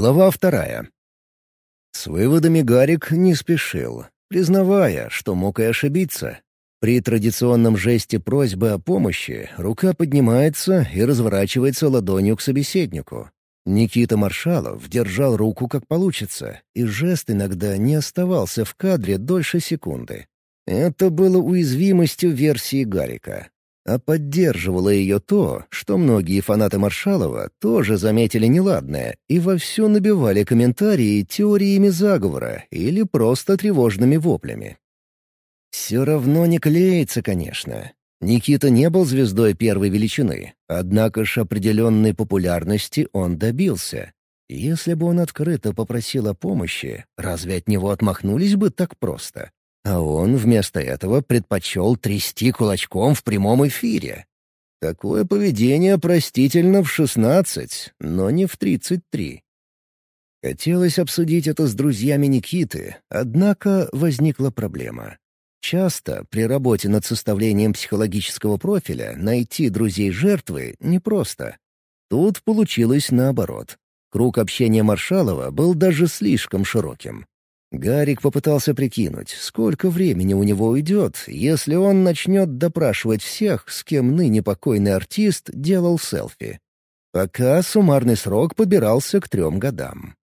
Глава вторая. С выводами Гарик не спешил, признавая, что мог и ошибиться. При традиционном жесте просьбы о помощи рука поднимается и разворачивается ладонью к собеседнику. Никита Маршалов держал руку как получится, и жест иногда не оставался в кадре дольше секунды. Это было уязвимостью версии Гарика. А поддерживало ее то, что многие фанаты Маршалова тоже заметили неладное и вовсю набивали комментарии теориями заговора или просто тревожными воплями. Все равно не клеится, конечно. Никита не был звездой первой величины, однако ж определенной популярности он добился. Если бы он открыто попросил о помощи, разве от него отмахнулись бы так просто? А он вместо этого предпочел трясти кулачком в прямом эфире. Такое поведение простительно в шестнадцать, но не в тридцать три. Хотелось обсудить это с друзьями Никиты, однако возникла проблема. Часто при работе над составлением психологического профиля найти друзей жертвы непросто. Тут получилось наоборот. Круг общения Маршалова был даже слишком широким. Гарик попытался прикинуть, сколько времени у него уйдет, если он начнет допрашивать всех, с кем ныне покойный артист делал селфи. Пока суммарный срок подбирался к трем годам.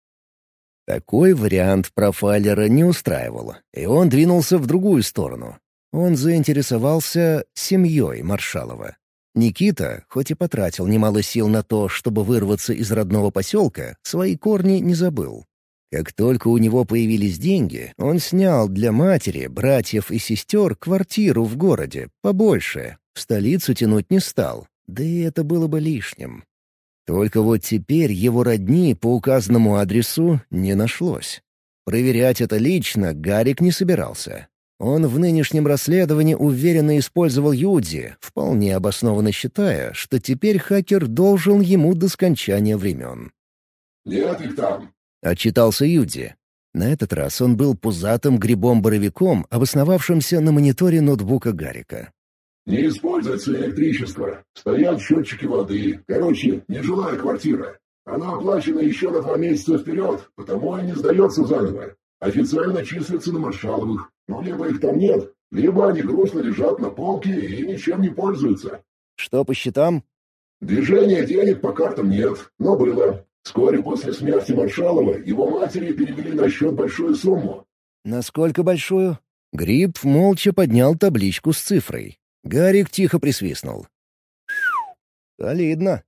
Такой вариант профайлера не устраивал, и он двинулся в другую сторону. Он заинтересовался семьей Маршалова. Никита, хоть и потратил немало сил на то, чтобы вырваться из родного поселка, свои корни не забыл. Как только у него появились деньги, он снял для матери, братьев и сестер квартиру в городе, побольше. В столицу тянуть не стал, да и это было бы лишним. Только вот теперь его родни по указанному адресу не нашлось. Проверять это лично Гарик не собирался. Он в нынешнем расследовании уверенно использовал Юдзи, вполне обоснованно считая, что теперь хакер должен ему до скончания времен. «Нет их там», — отчитался Юдзи. На этот раз он был пузатым грибом-боровиком, обосновавшимся на мониторе ноутбука Гарика. «Не используется электричество. Стоят счетчики воды. Короче, нежилая квартира. Она оплачена еще на два месяца вперед, потому и не сдается заново. Официально числится на Маршаловых. Но либо их там нет, либо они грустно лежат на полке и ничем не пользуются». «Что по счетам?» «Движения денег по картам нет, но было. Вскоре после смерти Маршалова его матери перевели на счет большую сумму. «Насколько большую?» Гриб молча поднял табличку с цифрой. Гарик тихо присвистнул. «Солидно».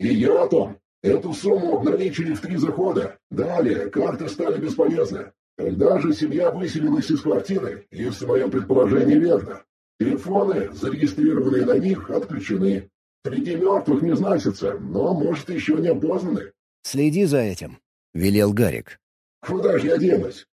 «И я о том. Эту сумму обналичили в три захода. Далее карты стали бесполезны. Когда же семья выселилась из квартиры, если мое предположение верно, телефоны, зарегистрированные на них, отключены. Среди мертвых не значится, но, может, еще не опознаны. «Следи за этим», — велел Гарик. «Куда же я денусь?»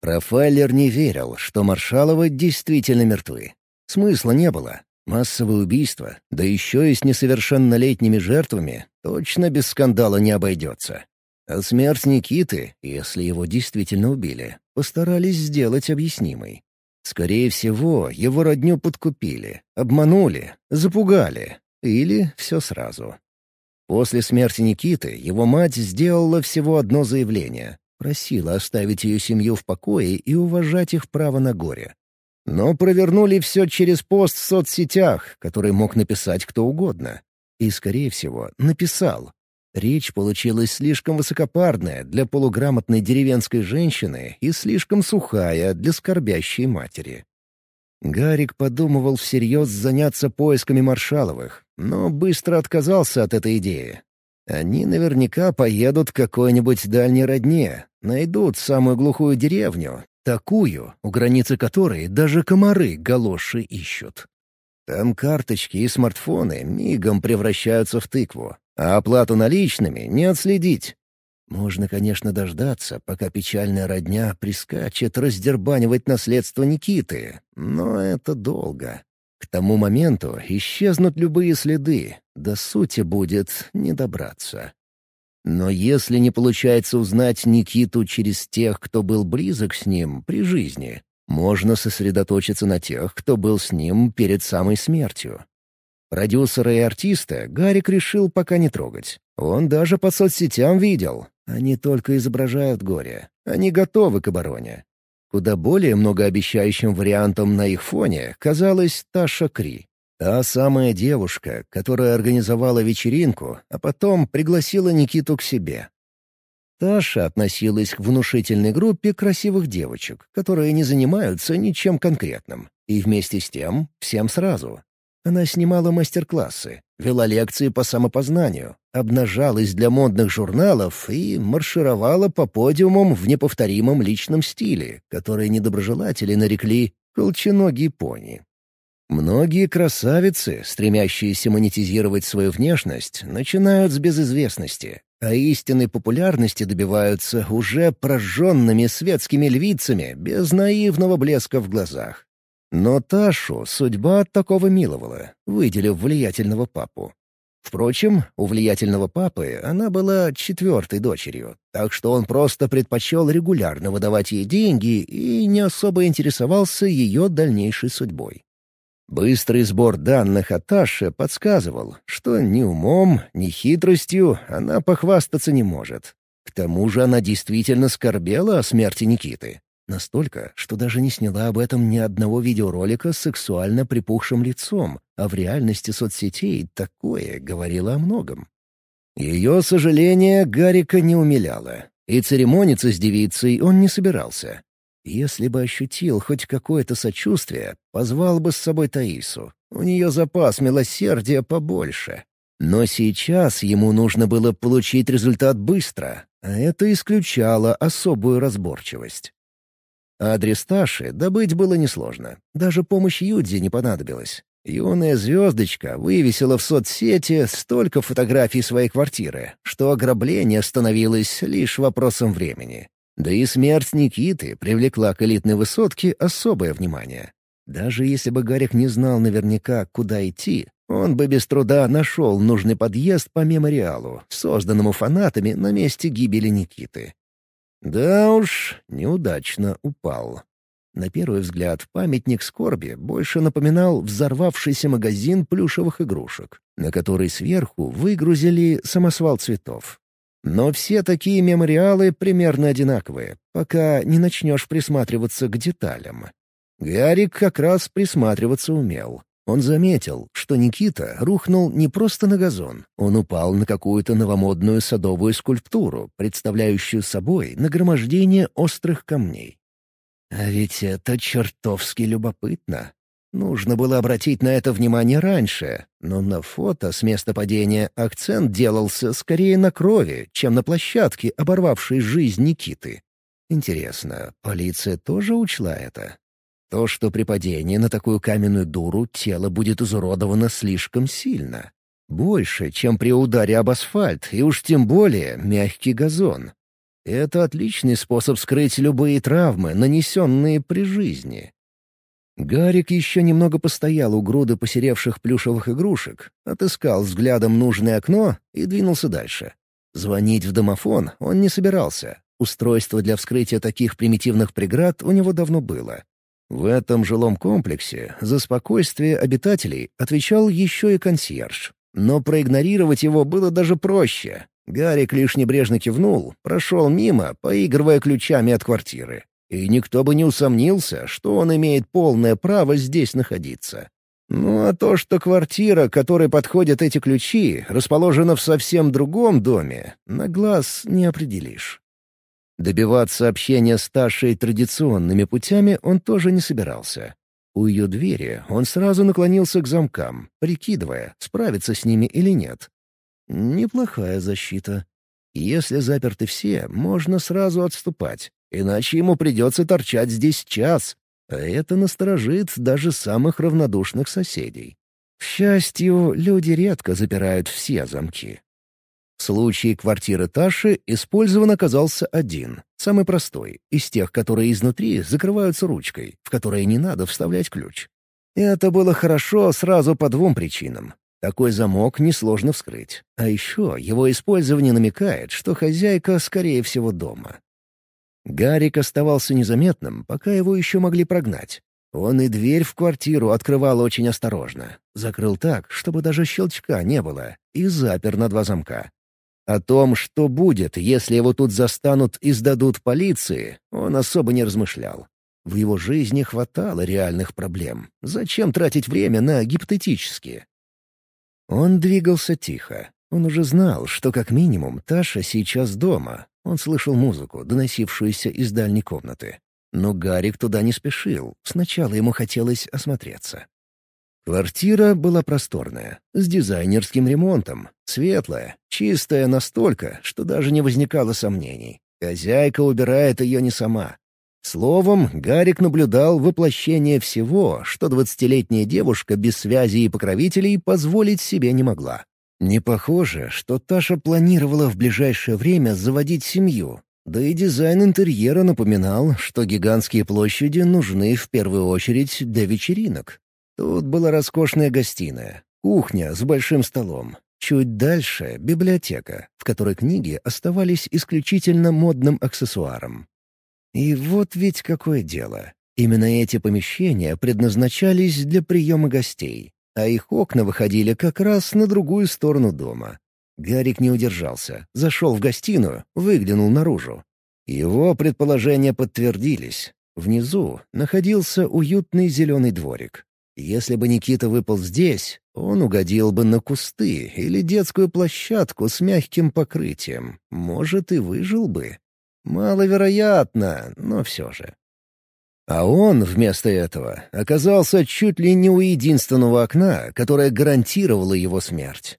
Профайлер не верил, что Маршалова действительно мертвы. Смысла не было. Массовое убийство, да еще и с несовершеннолетними жертвами, точно без скандала не обойдется. А смерть Никиты, если его действительно убили, постарались сделать объяснимой. Скорее всего, его родню подкупили, обманули, запугали. Или все сразу. После смерти Никиты его мать сделала всего одно заявление. Просила оставить ее семью в покое и уважать их право на горе. Но провернули все через пост в соцсетях, который мог написать кто угодно. И, скорее всего, написал. Речь получилась слишком высокопарная для полуграмотной деревенской женщины и слишком сухая для скорбящей матери. Гарик подумывал всерьез заняться поисками Маршаловых, но быстро отказался от этой идеи. Они наверняка поедут к какой-нибудь дальней родне, найдут самую глухую деревню, такую, у границы которой даже комары галоши ищут. Там карточки и смартфоны мигом превращаются в тыкву, а оплату наличными не отследить. Можно, конечно, дождаться, пока печальная родня прискачет раздербанивать наследство Никиты, но это долго. К тому моменту исчезнут любые следы, до сути будет не добраться. Но если не получается узнать Никиту через тех, кто был близок с ним при жизни, можно сосредоточиться на тех, кто был с ним перед самой смертью. Продюсера и артиста Гарик решил пока не трогать. Он даже по соцсетям видел. Они только изображают горе. Они готовы к обороне. Куда более многообещающим вариантом на их фоне казалась Таша Кри. Та самая девушка, которая организовала вечеринку, а потом пригласила Никиту к себе. Таша относилась к внушительной группе красивых девочек, которые не занимаются ничем конкретным, и вместе с тем всем сразу. Она снимала мастер-классы, вела лекции по самопознанию, обнажалась для модных журналов и маршировала по подиумам в неповторимом личном стиле, который недоброжелатели нарекли «колченогий пони». Многие красавицы, стремящиеся монетизировать свою внешность, начинают с безызвестности, а истинной популярности добиваются уже прожженными светскими львицами без наивного блеска в глазах. Но Ташу судьба от такого миловала, выделив влиятельного папу. Впрочем, у влиятельного папы она была четвертой дочерью, так что он просто предпочел регулярно выдавать ей деньги и не особо интересовался ее дальнейшей судьбой. Быстрый сбор данных о Таше подсказывал, что ни умом, ни хитростью она похвастаться не может. К тому же она действительно скорбела о смерти Никиты. Настолько, что даже не сняла об этом ни одного видеоролика с сексуально припухшим лицом, а в реальности соцсетей такое говорило о многом. Ее сожаление Гарика не умиляло, и церемониться с девицей он не собирался. Если бы ощутил хоть какое-то сочувствие, позвал бы с собой Таису. У нее запас милосердия побольше. Но сейчас ему нужно было получить результат быстро, а это исключало особую разборчивость. Адрес Таши добыть было несложно. Даже помощь Юдзи не понадобилась. Юная звездочка вывесила в соцсети столько фотографий своей квартиры, что ограбление становилось лишь вопросом времени. Да и смерть Никиты привлекла к элитной высотке особое внимание. Даже если бы Гарик не знал наверняка, куда идти, он бы без труда нашел нужный подъезд по мемориалу, созданному фанатами на месте гибели Никиты. Да уж, неудачно упал. На первый взгляд, памятник скорби больше напоминал взорвавшийся магазин плюшевых игрушек, на который сверху выгрузили самосвал цветов. Но все такие мемориалы примерно одинаковые, пока не начнешь присматриваться к деталям. Гарик как раз присматриваться умел. Он заметил, что Никита рухнул не просто на газон, он упал на какую-то новомодную садовую скульптуру, представляющую собой нагромождение острых камней. А ведь это чертовски любопытно. Нужно было обратить на это внимание раньше, но на фото с места падения акцент делался скорее на крови, чем на площадке, оборвавшей жизнь Никиты. Интересно, полиция тоже учла это? То, что при падении на такую каменную дуру тело будет изуродовано слишком сильно. Больше, чем при ударе об асфальт, и уж тем более мягкий газон. Это отличный способ скрыть любые травмы, нанесенные при жизни. Гарик еще немного постоял у груды посеревших плюшевых игрушек, отыскал взглядом нужное окно и двинулся дальше. Звонить в домофон он не собирался. Устройство для вскрытия таких примитивных преград у него давно было. В этом жилом комплексе за спокойствие обитателей отвечал еще и консьерж. Но проигнорировать его было даже проще. Гарик лишь небрежно кивнул, прошел мимо, поигрывая ключами от квартиры и никто бы не усомнился, что он имеет полное право здесь находиться. Ну а то, что квартира, которой подходят эти ключи, расположена в совсем другом доме, на глаз не определишь. Добиваться общения с Ташей традиционными путями он тоже не собирался. У ее двери он сразу наклонился к замкам, прикидывая, справиться с ними или нет. Неплохая защита. Если заперты все, можно сразу отступать. Иначе ему придется торчать здесь час, а это насторожит даже самых равнодушных соседей. К счастью, люди редко запирают все замки. В случае квартиры Таши использован оказался один, самый простой, из тех, которые изнутри закрываются ручкой, в которые не надо вставлять ключ. Это было хорошо сразу по двум причинам. Такой замок несложно вскрыть. А еще его использование намекает, что хозяйка, скорее всего, дома. Гарик оставался незаметным, пока его еще могли прогнать. Он и дверь в квартиру открывал очень осторожно. Закрыл так, чтобы даже щелчка не было, и запер на два замка. О том, что будет, если его тут застанут и сдадут полиции, он особо не размышлял. В его жизни хватало реальных проблем. Зачем тратить время на гипотетические? Он двигался тихо. Он уже знал, что как минимум Таша сейчас дома. Он слышал музыку, доносившуюся из дальней комнаты. Но Гарик туда не спешил. Сначала ему хотелось осмотреться. Квартира была просторная, с дизайнерским ремонтом, светлая, чистая настолько, что даже не возникало сомнений. Хозяйка убирает ее не сама. Словом, Гарик наблюдал воплощение всего, что двадцатилетняя девушка без связи и покровителей позволить себе не могла. Не похоже, что Таша планировала в ближайшее время заводить семью, да и дизайн интерьера напоминал, что гигантские площади нужны в первую очередь для вечеринок. Тут была роскошная гостиная, кухня с большим столом. Чуть дальше — библиотека, в которой книги оставались исключительно модным аксессуаром. И вот ведь какое дело. Именно эти помещения предназначались для приема гостей, а их окна выходили как раз на другую сторону дома. Гарик не удержался, зашел в гостиную, выглянул наружу. Его предположения подтвердились. Внизу находился уютный зеленый дворик. Если бы Никита выпал здесь, он угодил бы на кусты или детскую площадку с мягким покрытием. Может, и выжил бы. Маловероятно, но все же. А он вместо этого оказался чуть ли не у единственного окна, которое гарантировало его смерть.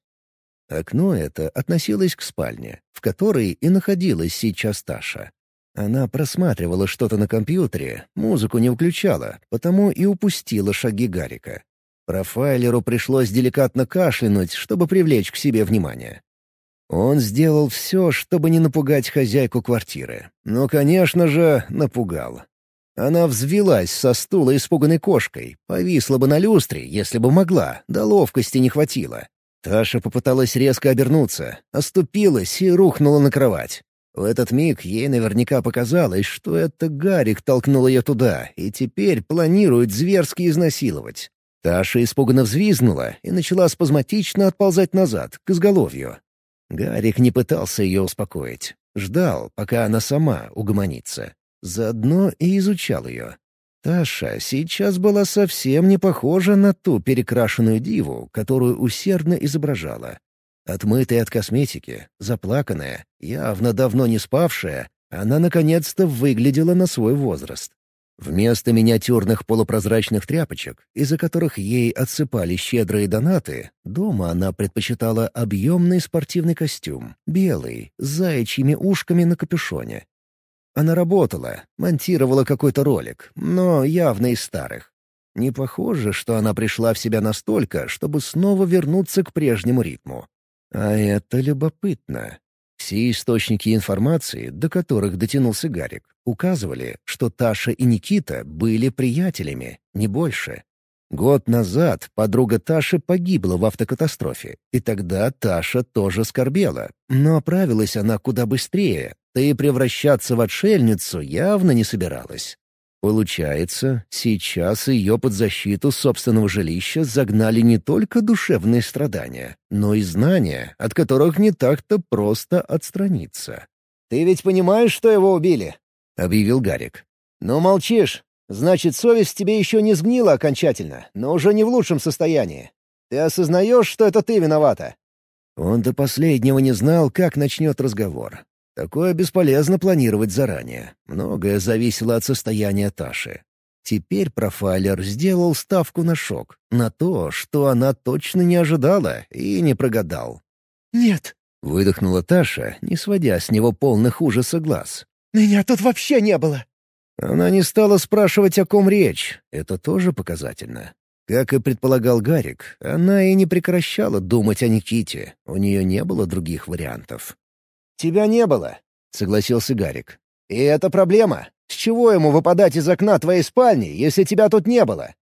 Окно это относилось к спальне, в которой и находилась сейчас Таша. Она просматривала что-то на компьютере, музыку не включала, потому и упустила шаги Гарика. Профайлеру пришлось деликатно кашлянуть, чтобы привлечь к себе внимание. Он сделал все, чтобы не напугать хозяйку квартиры. Но, конечно же, напугал. Она взвелась со стула испуганной кошкой, повисла бы на люстре, если бы могла, да ловкости не хватило. Таша попыталась резко обернуться, оступилась и рухнула на кровать. В этот миг ей наверняка показалось, что это Гарик толкнул ее туда и теперь планирует зверски изнасиловать. Таша испуганно взвизгнула и начала спазматично отползать назад, к изголовью. Гарик не пытался ее успокоить. Ждал, пока она сама угомонится. Заодно и изучал ее. Таша сейчас была совсем не похожа на ту перекрашенную диву, которую усердно изображала. Отмытая от косметики, заплаканная, явно давно не спавшая, она наконец-то выглядела на свой возраст. Вместо миниатюрных полупрозрачных тряпочек, из-за которых ей отсыпали щедрые донаты, дома она предпочитала объемный спортивный костюм, белый, с заячьими ушками на капюшоне. Она работала, монтировала какой-то ролик, но явно из старых. Не похоже, что она пришла в себя настолько, чтобы снова вернуться к прежнему ритму. А это любопытно. Все источники информации, до которых дотянулся Гарик, указывали, что Таша и Никита были приятелями, не больше. Год назад подруга Таши погибла в автокатастрофе, и тогда Таша тоже скорбела. Но оправилась она куда быстрее, да и превращаться в отшельницу явно не собиралась. Получается, сейчас ее под защиту собственного жилища загнали не только душевные страдания, но и знания, от которых не так-то просто отстраниться. «Ты ведь понимаешь, что его убили?» — объявил Гарик. «Ну, молчишь. Значит, совесть тебе еще не сгнила окончательно, но уже не в лучшем состоянии. Ты осознаешь, что это ты виновата?» Он до последнего не знал, как начнет разговор, Такое бесполезно планировать заранее. Многое зависело от состояния Таши. Теперь профайлер сделал ставку на шок, на то, что она точно не ожидала и не прогадал. «Нет», — выдохнула Таша, не сводя с него полных ужаса глаз. «Меня тут вообще не было». Она не стала спрашивать, о ком речь. Это тоже показательно. Как и предполагал Гарик, она и не прекращала думать о Никите. У нее не было других вариантов. «Тебя не было», — согласился Гарик. «И это проблема. С чего ему выпадать из окна твоей спальни, если тебя тут не было?»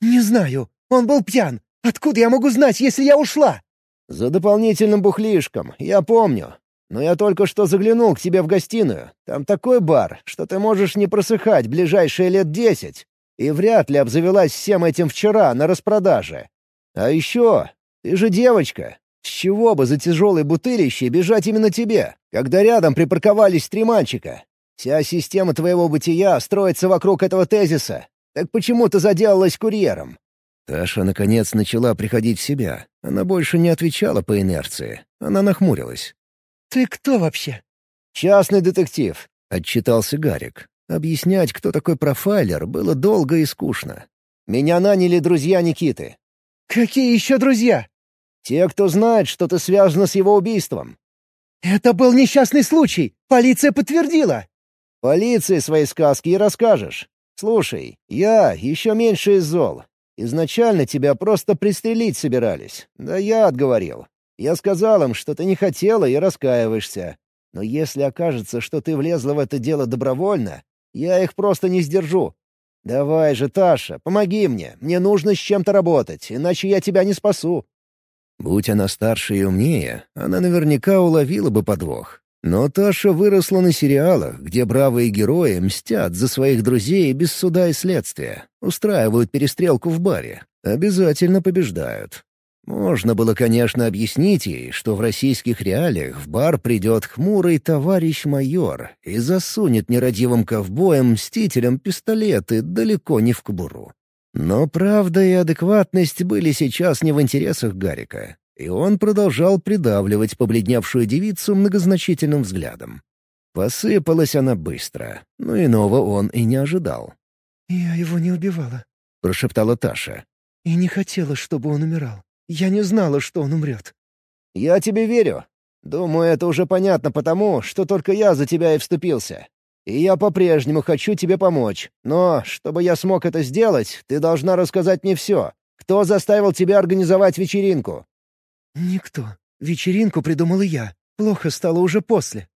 «Не знаю. Он был пьян. Откуда я могу знать, если я ушла?» «За дополнительным бухлишком, я помню. Но я только что заглянул к тебе в гостиную. Там такой бар, что ты можешь не просыхать ближайшие лет десять. И вряд ли обзавелась всем этим вчера на распродаже. А еще, ты же девочка. С чего бы за тяжелой бутылищей бежать именно тебе, когда рядом припарковались три мальчика? Вся система твоего бытия строится вокруг этого тезиса. Так почему ты заделалась курьером?» Таша, наконец, начала приходить в себя. Она больше не отвечала по инерции. Она нахмурилась. «Ты кто вообще?» «Частный детектив», — отчитался Гарик. Объяснять, кто такой профайлер, было долго и скучно. «Меня наняли друзья Никиты». «Какие еще друзья?» «Те, кто знает, что ты связана с его убийством». «Это был несчастный случай! Полиция подтвердила!» «Полиции свои сказки и расскажешь. Слушай, я еще меньше из зол. Изначально тебя просто пристрелить собирались. Да я отговорил. Я сказал им, что ты не хотела и раскаиваешься. Но если окажется, что ты влезла в это дело добровольно, я их просто не сдержу. Давай же, Таша, помоги мне. Мне нужно с чем-то работать, иначе я тебя не спасу». Будь она старше и умнее, она наверняка уловила бы подвох. Но Таша выросла на сериалах, где бравые герои мстят за своих друзей без суда и следствия, устраивают перестрелку в баре, обязательно побеждают. Можно было, конечно, объяснить ей, что в российских реалиях в бар придет хмурый товарищ майор и засунет нерадивым ковбоем-мстителям пистолеты далеко не в кобуру. Но правда и адекватность были сейчас не в интересах Гарика, и он продолжал придавливать побледневшую девицу многозначительным взглядом. Посыпалась она быстро, но иного он и не ожидал. «Я его не убивала», — прошептала Таша. «И не хотела, чтобы он умирал. Я не знала, что он умрет». «Я тебе верю. Думаю, это уже понятно потому, что только я за тебя и вступился. И я по-прежнему хочу тебе помочь. Но, чтобы я смог это сделать, ты должна рассказать мне все. Кто заставил тебя организовать вечеринку?» «Никто. Вечеринку придумала я. Плохо стало уже после».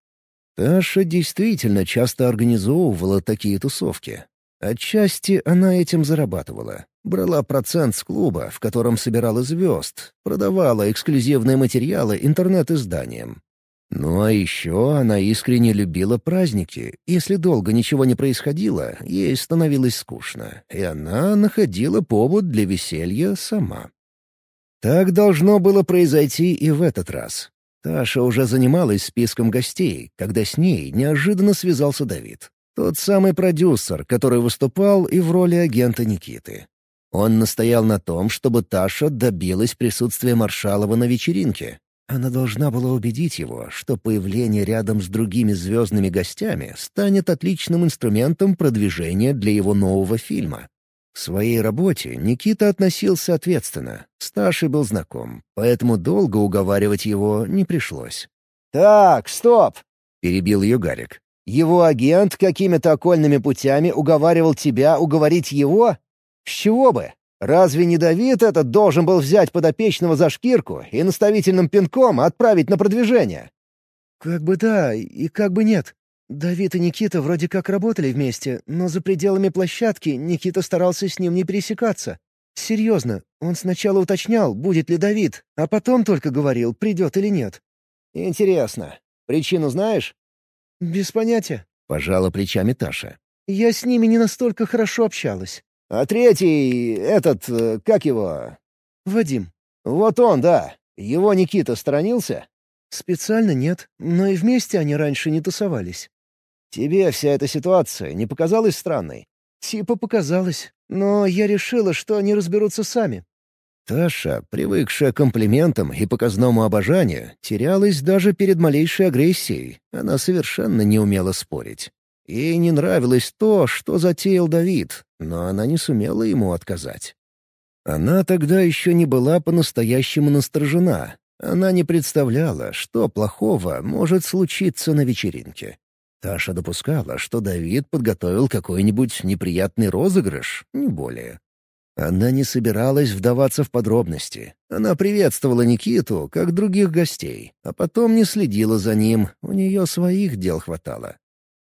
Таша действительно часто организовывала такие тусовки. Отчасти она этим зарабатывала. Брала процент с клуба, в котором собирала звезд, продавала эксклюзивные материалы интернет-изданиям. Ну а еще она искренне любила праздники. Если долго ничего не происходило, ей становилось скучно, и она находила повод для веселья сама. Так должно было произойти и в этот раз. Таша уже занималась списком гостей, когда с ней неожиданно связался Давид. Тот самый продюсер, который выступал и в роли агента Никиты. Он настоял на том, чтобы Таша добилась присутствия Маршалова на вечеринке. Она должна была убедить его, что появление рядом с другими звездными гостями станет отличным инструментом продвижения для его нового фильма. В своей работе Никита относился ответственно, с Ташей был знаком, поэтому долго уговаривать его не пришлось. «Так, стоп!» — перебил ее Гарик. «Его агент какими-то окольными путями уговаривал тебя уговорить его? С чего бы? Разве не Давид этот должен был взять подопечного за шкирку и наставительным пинком отправить на продвижение? Как бы да, и как бы нет. Давид и Никита вроде как работали вместе, но за пределами площадки Никита старался с ним не пересекаться. Серьезно, он сначала уточнял, будет ли Давид, а потом только говорил, придет или нет. Интересно. Причину знаешь? Без понятия. Пожала плечами Таша. Я с ними не настолько хорошо общалась. А третий, этот, э, как его? Вадим. Вот он, да. Его Никита сторонился? Специально нет, но и вместе они раньше не тусовались. Тебе вся эта ситуация не показалась странной? Типа показалось, но я решила, что они разберутся сами. Таша, привыкшая к комплиментам и показному обожанию, терялась даже перед малейшей агрессией. Она совершенно не умела спорить. Ей не нравилось то, что затеял Давид, но она не сумела ему отказать. Она тогда еще не была по-настоящему насторожена. Она не представляла, что плохого может случиться на вечеринке. Таша допускала, что Давид подготовил какой-нибудь неприятный розыгрыш, не более. Она не собиралась вдаваться в подробности. Она приветствовала Никиту, как других гостей, а потом не следила за ним, у нее своих дел хватало.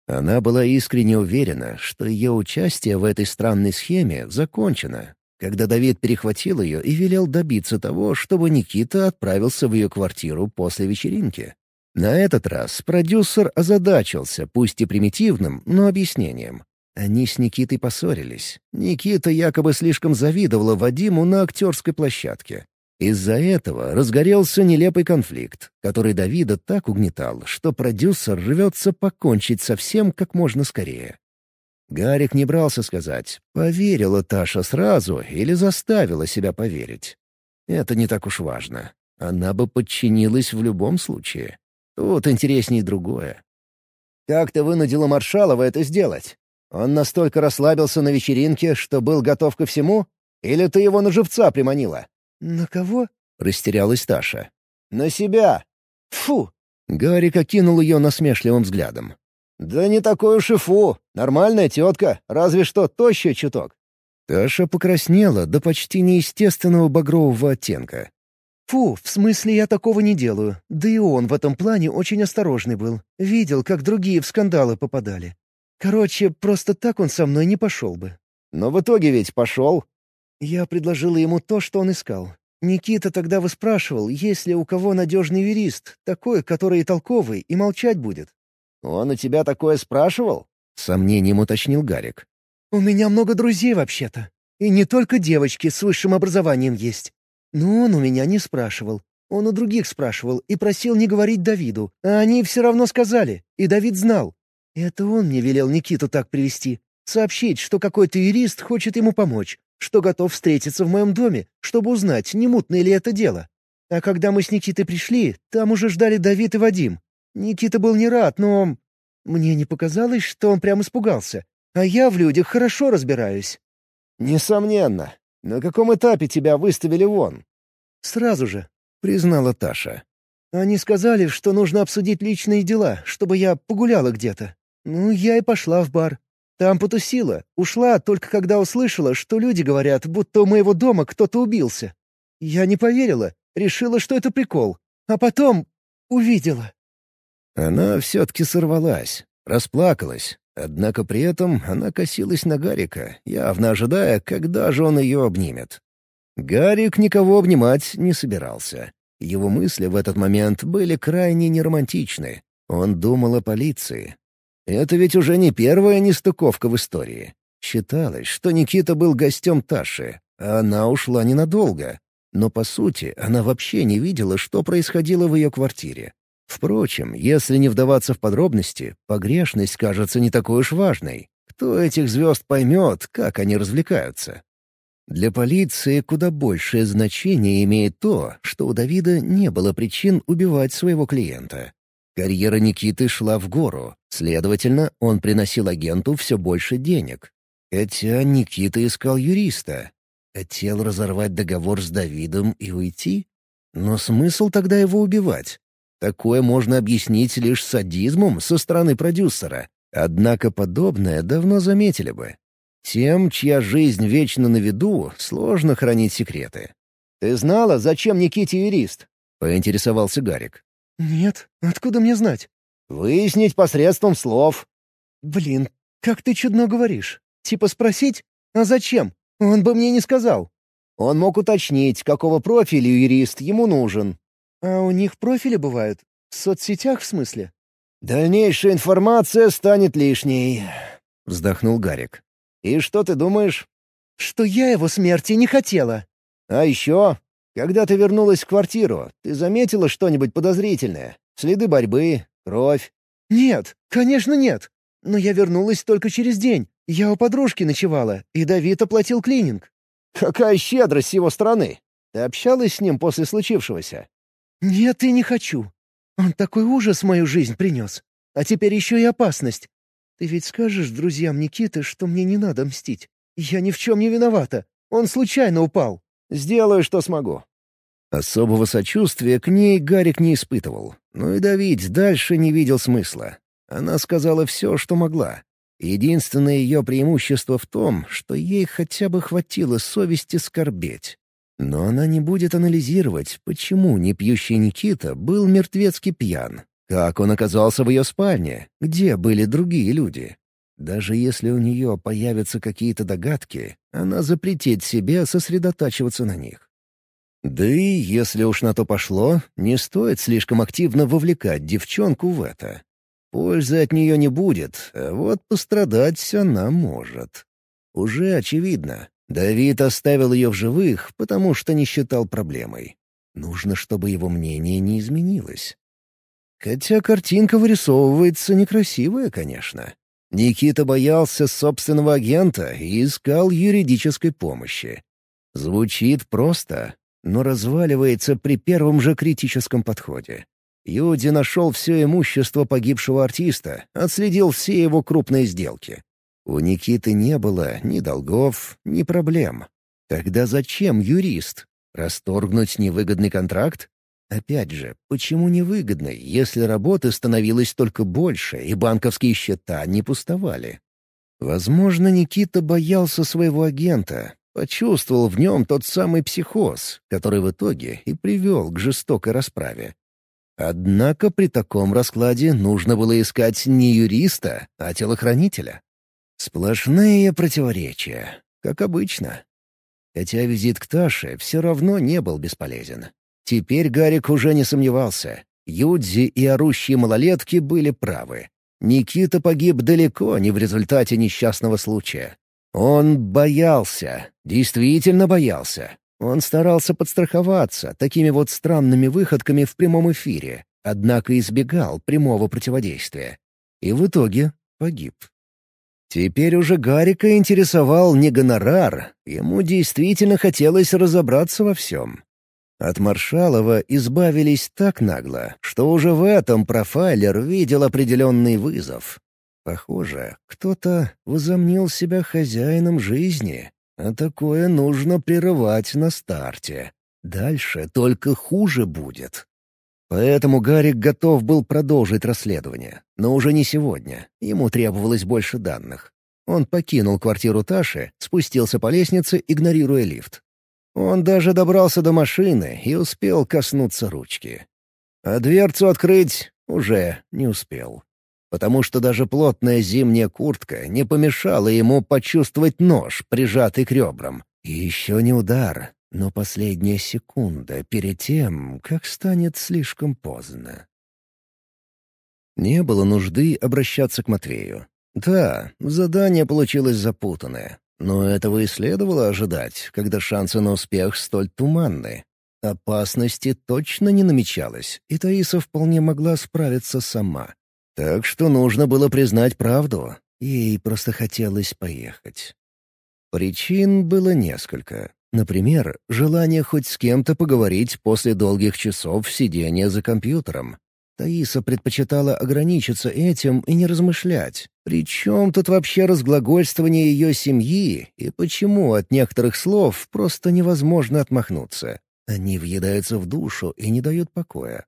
Она была искренне уверена, что ее участие в этой странной схеме закончено, когда Давид перехватил ее и велел добиться того, чтобы Никита отправился в ее квартиру после вечеринки. На этот раз продюсер озадачился, пусть и примитивным, но объяснением. Они с Никитой поссорились. Никита якобы слишком завидовала Вадиму на актерской площадке. Из-за этого разгорелся нелепый конфликт, который Давида так угнетал, что продюсер рвется покончить со всем как можно скорее. Гарик не брался сказать, поверила Таша сразу или заставила себя поверить. Это не так уж важно. Она бы подчинилась в любом случае. Тут интереснее другое. «Как ты вынудила Маршалова это сделать? Он настолько расслабился на вечеринке, что был готов ко всему? Или ты его на живца приманила?» «На кого?» — растерялась Таша. «На себя! Фу!» Гарик окинул ее насмешливым взглядом. «Да не такой уж и фу! Нормальная тетка, разве что тощая чуток». Таша покраснела до почти неестественного багрового оттенка. «Фу, в смысле я такого не делаю. Да и он в этом плане очень осторожный был. Видел, как другие в скандалы попадали. Короче, просто так он со мной не пошел бы». «Но в итоге ведь пошел». Я предложила ему то, что он искал. Никита тогда выспрашивал, есть ли у кого надежный юрист, такой, который и толковый, и молчать будет. «Он у тебя такое спрашивал?» — сомнением уточнил Гарик. «У меня много друзей вообще-то. И не только девочки с высшим образованием есть. Но он у меня не спрашивал. Он у других спрашивал и просил не говорить Давиду, а они все равно сказали, и Давид знал. Это он мне велел Никиту так привести, сообщить, что какой-то юрист хочет ему помочь, что готов встретиться в моем доме, чтобы узнать, не мутное ли это дело. А когда мы с Никитой пришли, там уже ждали Давид и Вадим. Никита был не рад, но... Мне не показалось, что он прям испугался. А я в людях хорошо разбираюсь. «Несомненно. На каком этапе тебя выставили вон?» «Сразу же», — признала Таша. «Они сказали, что нужно обсудить личные дела, чтобы я погуляла где-то. Ну, я и пошла в бар. Там потусила, ушла только когда услышала, что люди говорят, будто у моего дома кто-то убился. Я не поверила, решила, что это прикол. А потом увидела. Она все-таки сорвалась, расплакалась, однако при этом она косилась на Гарика, явно ожидая, когда же он ее обнимет. Гарик никого обнимать не собирался. Его мысли в этот момент были крайне неромантичны. Он думал о полиции. Это ведь уже не первая нестыковка в истории. Считалось, что Никита был гостем Таши, а она ушла ненадолго. Но, по сути, она вообще не видела, что происходило в ее квартире. Впрочем, если не вдаваться в подробности, погрешность кажется не такой уж важной. Кто этих звезд поймет, как они развлекаются? Для полиции куда большее значение имеет то, что у Давида не было причин убивать своего клиента. Карьера Никиты шла в гору, следовательно, он приносил агенту все больше денег. Хотя Никита искал юриста. Хотел разорвать договор с Давидом и уйти? Но смысл тогда его убивать? Такое можно объяснить лишь садизмом со стороны продюсера. Однако подобное давно заметили бы. Тем, чья жизнь вечно на виду, сложно хранить секреты. «Ты знала, зачем Никите юрист?» — поинтересовался Гарик. «Нет, откуда мне знать?» «Выяснить посредством слов». «Блин, как ты чудно говоришь. Типа спросить? А зачем? Он бы мне не сказал». Он мог уточнить, какого профиля юрист ему нужен. «А у них профили бывают? В соцсетях, в смысле?» «Дальнейшая информация станет лишней», — вздохнул Гарик. «И что ты думаешь?» «Что я его смерти не хотела». «А еще, когда ты вернулась в квартиру, ты заметила что-нибудь подозрительное? Следы борьбы, кровь?» «Нет, конечно нет. Но я вернулась только через день. Я у подружки ночевала, и Давид оплатил клининг». «Какая щедрость с его стороны! Ты общалась с ним после случившегося?» «Нет, и не хочу. Он такой ужас в мою жизнь принес. А теперь еще и опасность. Ты ведь скажешь друзьям Никиты, что мне не надо мстить? Я ни в чем не виновата. Он случайно упал. Сделаю, что смогу». Особого сочувствия к ней Гарик не испытывал. Но и давить дальше не видел смысла. Она сказала все, что могла. Единственное ее преимущество в том, что ей хотя бы хватило совести скорбеть. Но она не будет анализировать, почему непьющий Никита был мертвецки пьян, как он оказался в ее спальне, где были другие люди. Даже если у нее появятся какие-то догадки, она запретит себе сосредотачиваться на них. Да и, если уж на то пошло, не стоит слишком активно вовлекать девчонку в это. Пользы от нее не будет, а вот пострадать она может. Уже очевидно, Давид оставил ее в живых, потому что не считал проблемой. Нужно, чтобы его мнение не изменилось. Хотя картинка вырисовывается некрасивая, конечно. Никита боялся собственного агента и искал юридической помощи. Звучит просто, но разваливается при первом же критическом подходе. Юди нашел все имущество погибшего артиста, отследил все его крупные сделки. У Никиты не было ни долгов, ни проблем. Тогда зачем юрист? Расторгнуть невыгодный контракт? Опять же, почему невыгодный, если работы становилось только больше и банковские счета не пустовали? Возможно, Никита боялся своего агента, почувствовал в нем тот самый психоз, который в итоге и привел к жестокой расправе. Однако при таком раскладе нужно было искать не юриста, а телохранителя. Сплошные противоречия, как обычно. Хотя визит к Таше все равно не был бесполезен. Теперь Гарик уже не сомневался. Юдзи и орущие малолетки были правы. Никита погиб далеко не в результате несчастного случая. Он боялся, действительно боялся. Он старался подстраховаться такими вот странными выходками в прямом эфире, однако избегал прямого противодействия. И в итоге погиб. Теперь уже Гарика интересовал не гонорар, ему действительно хотелось разобраться во всем. От Маршалова избавились так нагло, что уже в этом профайлер видел определенный вызов. Похоже, кто-то возомнил себя хозяином жизни, а такое нужно прерывать на старте. Дальше только хуже будет. Поэтому Гарик готов был продолжить расследование, но уже не сегодня. Ему требовалось больше данных. Он покинул квартиру Таши, спустился по лестнице, игнорируя лифт. Он даже добрался до машины и успел коснуться ручки. А дверцу открыть уже не успел потому что даже плотная зимняя куртка не помешала ему почувствовать нож, прижатый к ребрам. И еще не удар, но последняя секунда перед тем, как станет слишком поздно. Не было нужды обращаться к Матвею. Да, задание получилось запутанное, но этого и следовало ожидать, когда шансы на успех столь туманны. Опасности точно не намечалось, и Таиса вполне могла справиться сама. Так что нужно было признать правду. Ей просто хотелось поехать. Причин было несколько. Например, желание хоть с кем-то поговорить после долгих часов сидения за компьютером. Таиса предпочитала ограничиться этим и не размышлять. Причем тут вообще разглагольствование ее семьи и почему от некоторых слов просто невозможно отмахнуться. Они въедаются в душу и не дают покоя.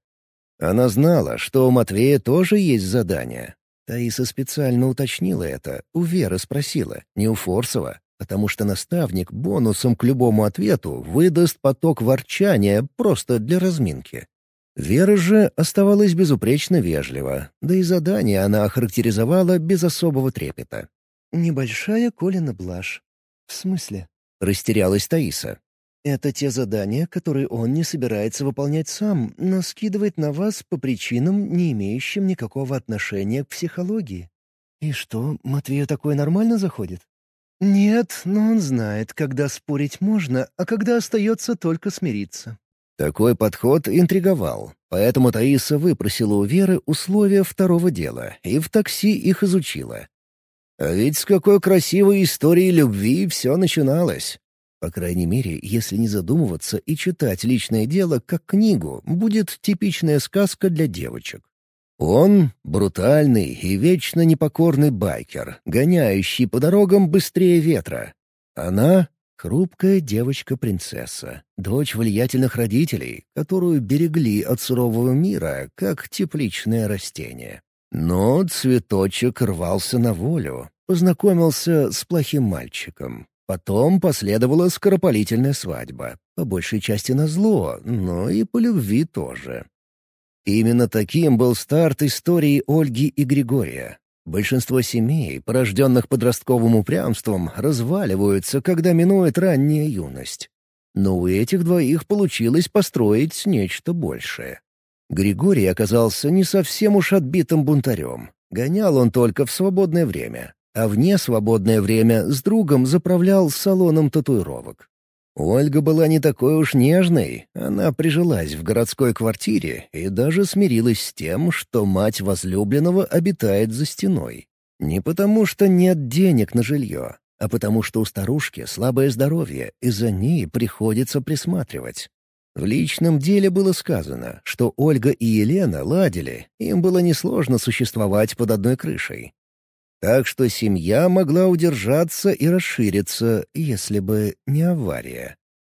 Она знала, что у Матвея тоже есть задание. Таиса специально уточнила это, у Веры спросила, не у Форсова, потому что наставник бонусом к любому ответу выдаст поток ворчания просто для разминки. Вера же оставалась безупречно вежлива, да и задание она охарактеризовала без особого трепета. «Небольшая Колина блажь». «В смысле?» — растерялась Таиса. Это те задания, которые он не собирается выполнять сам, но скидывает на вас по причинам, не имеющим никакого отношения к психологии. И что, Матвею такое нормально заходит? Нет, но он знает, когда спорить можно, а когда остается только смириться. Такой подход интриговал, поэтому Таиса выпросила у Веры условия второго дела и в такси их изучила. А ведь с какой красивой историей любви все начиналось. По крайней мере, если не задумываться и читать личное дело как книгу, будет типичная сказка для девочек. Он — брутальный и вечно непокорный байкер, гоняющий по дорогам быстрее ветра. Она — хрупкая девочка-принцесса, дочь влиятельных родителей, которую берегли от сурового мира, как тепличное растение. Но цветочек рвался на волю, познакомился с плохим мальчиком, Потом последовала скоропалительная свадьба, по большей части на зло, но и по любви тоже. Именно таким был старт истории Ольги и Григория. Большинство семей, порожденных подростковым упрямством, разваливаются, когда минует ранняя юность. Но у этих двоих получилось построить нечто большее. Григорий оказался не совсем уж отбитым бунтарем. Гонял он только в свободное время. А в несвободное время с другом заправлял салоном татуировок. Ольга была не такой уж нежной, она прижилась в городской квартире и даже смирилась с тем, что мать возлюбленного обитает за стеной. Не потому что нет денег на жилье, а потому что у старушки слабое здоровье, и за ней приходится присматривать. В личном деле было сказано, что Ольга и Елена ладили, им было несложно существовать под одной крышей. Так что семья могла удержаться и расшириться, если бы не авария.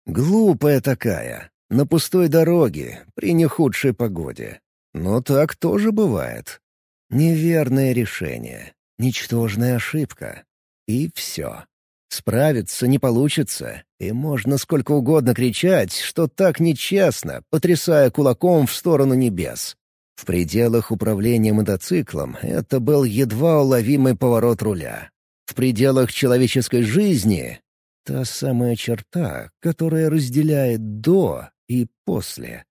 Глупая такая, на пустой дороге, при не худшей погоде. Но так тоже бывает. Неверное решение, ничтожная ошибка. И все. Справиться не получится, и можно сколько угодно кричать, что так нечестно, потрясая кулаком в сторону небес. В пределах управления мотоциклом это был едва уловимый поворот руля. В пределах человеческой жизни — та самая черта, которая разделяет «до» и «после».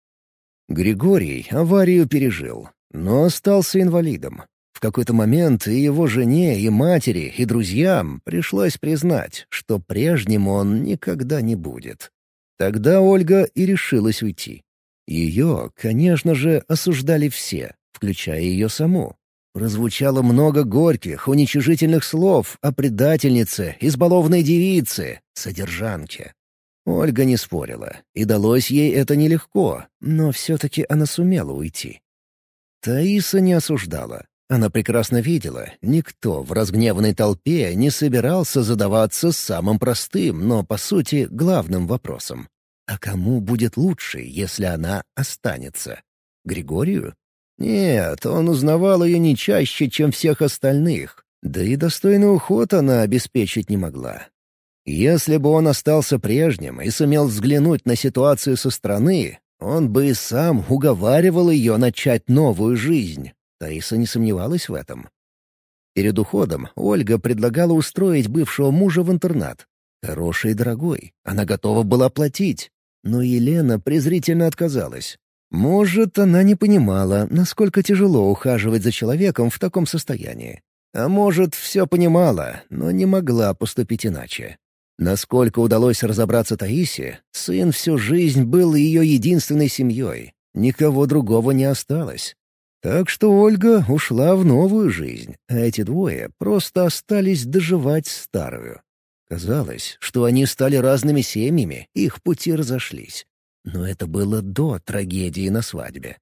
Григорий аварию пережил, но остался инвалидом. В какой-то момент и его жене, и матери, и друзьям пришлось признать, что прежним он никогда не будет. Тогда Ольга и решилась уйти. Ее, конечно же, осуждали все, включая ее саму. Прозвучало много горьких, уничижительных слов о предательнице, избалованной девице, содержанке. Ольга не спорила, и далось ей это нелегко, но все-таки она сумела уйти. Таиса не осуждала. Она прекрасно видела, никто в разгневанной толпе не собирался задаваться самым простым, но, по сути, главным вопросом. А кому будет лучше, если она останется? Григорию? Нет, он узнавал ее не чаще, чем всех остальных. Да и достойный уход она обеспечить не могла. Если бы он остался прежним и сумел взглянуть на ситуацию со стороны, он бы и сам уговаривал ее начать новую жизнь. Таиса не сомневалась в этом. Перед уходом Ольга предлагала устроить бывшего мужа в интернат. Хороший и дорогой, она готова была платить. Но Елена презрительно отказалась. Может, она не понимала, насколько тяжело ухаживать за человеком в таком состоянии. А может, все понимала, но не могла поступить иначе. Насколько удалось разобраться Таисе, сын всю жизнь был ее единственной семьей. Никого другого не осталось. Так что Ольга ушла в новую жизнь, а эти двое просто остались доживать старую. Казалось, что они стали разными семьями, их пути разошлись. Но это было до трагедии на свадьбе.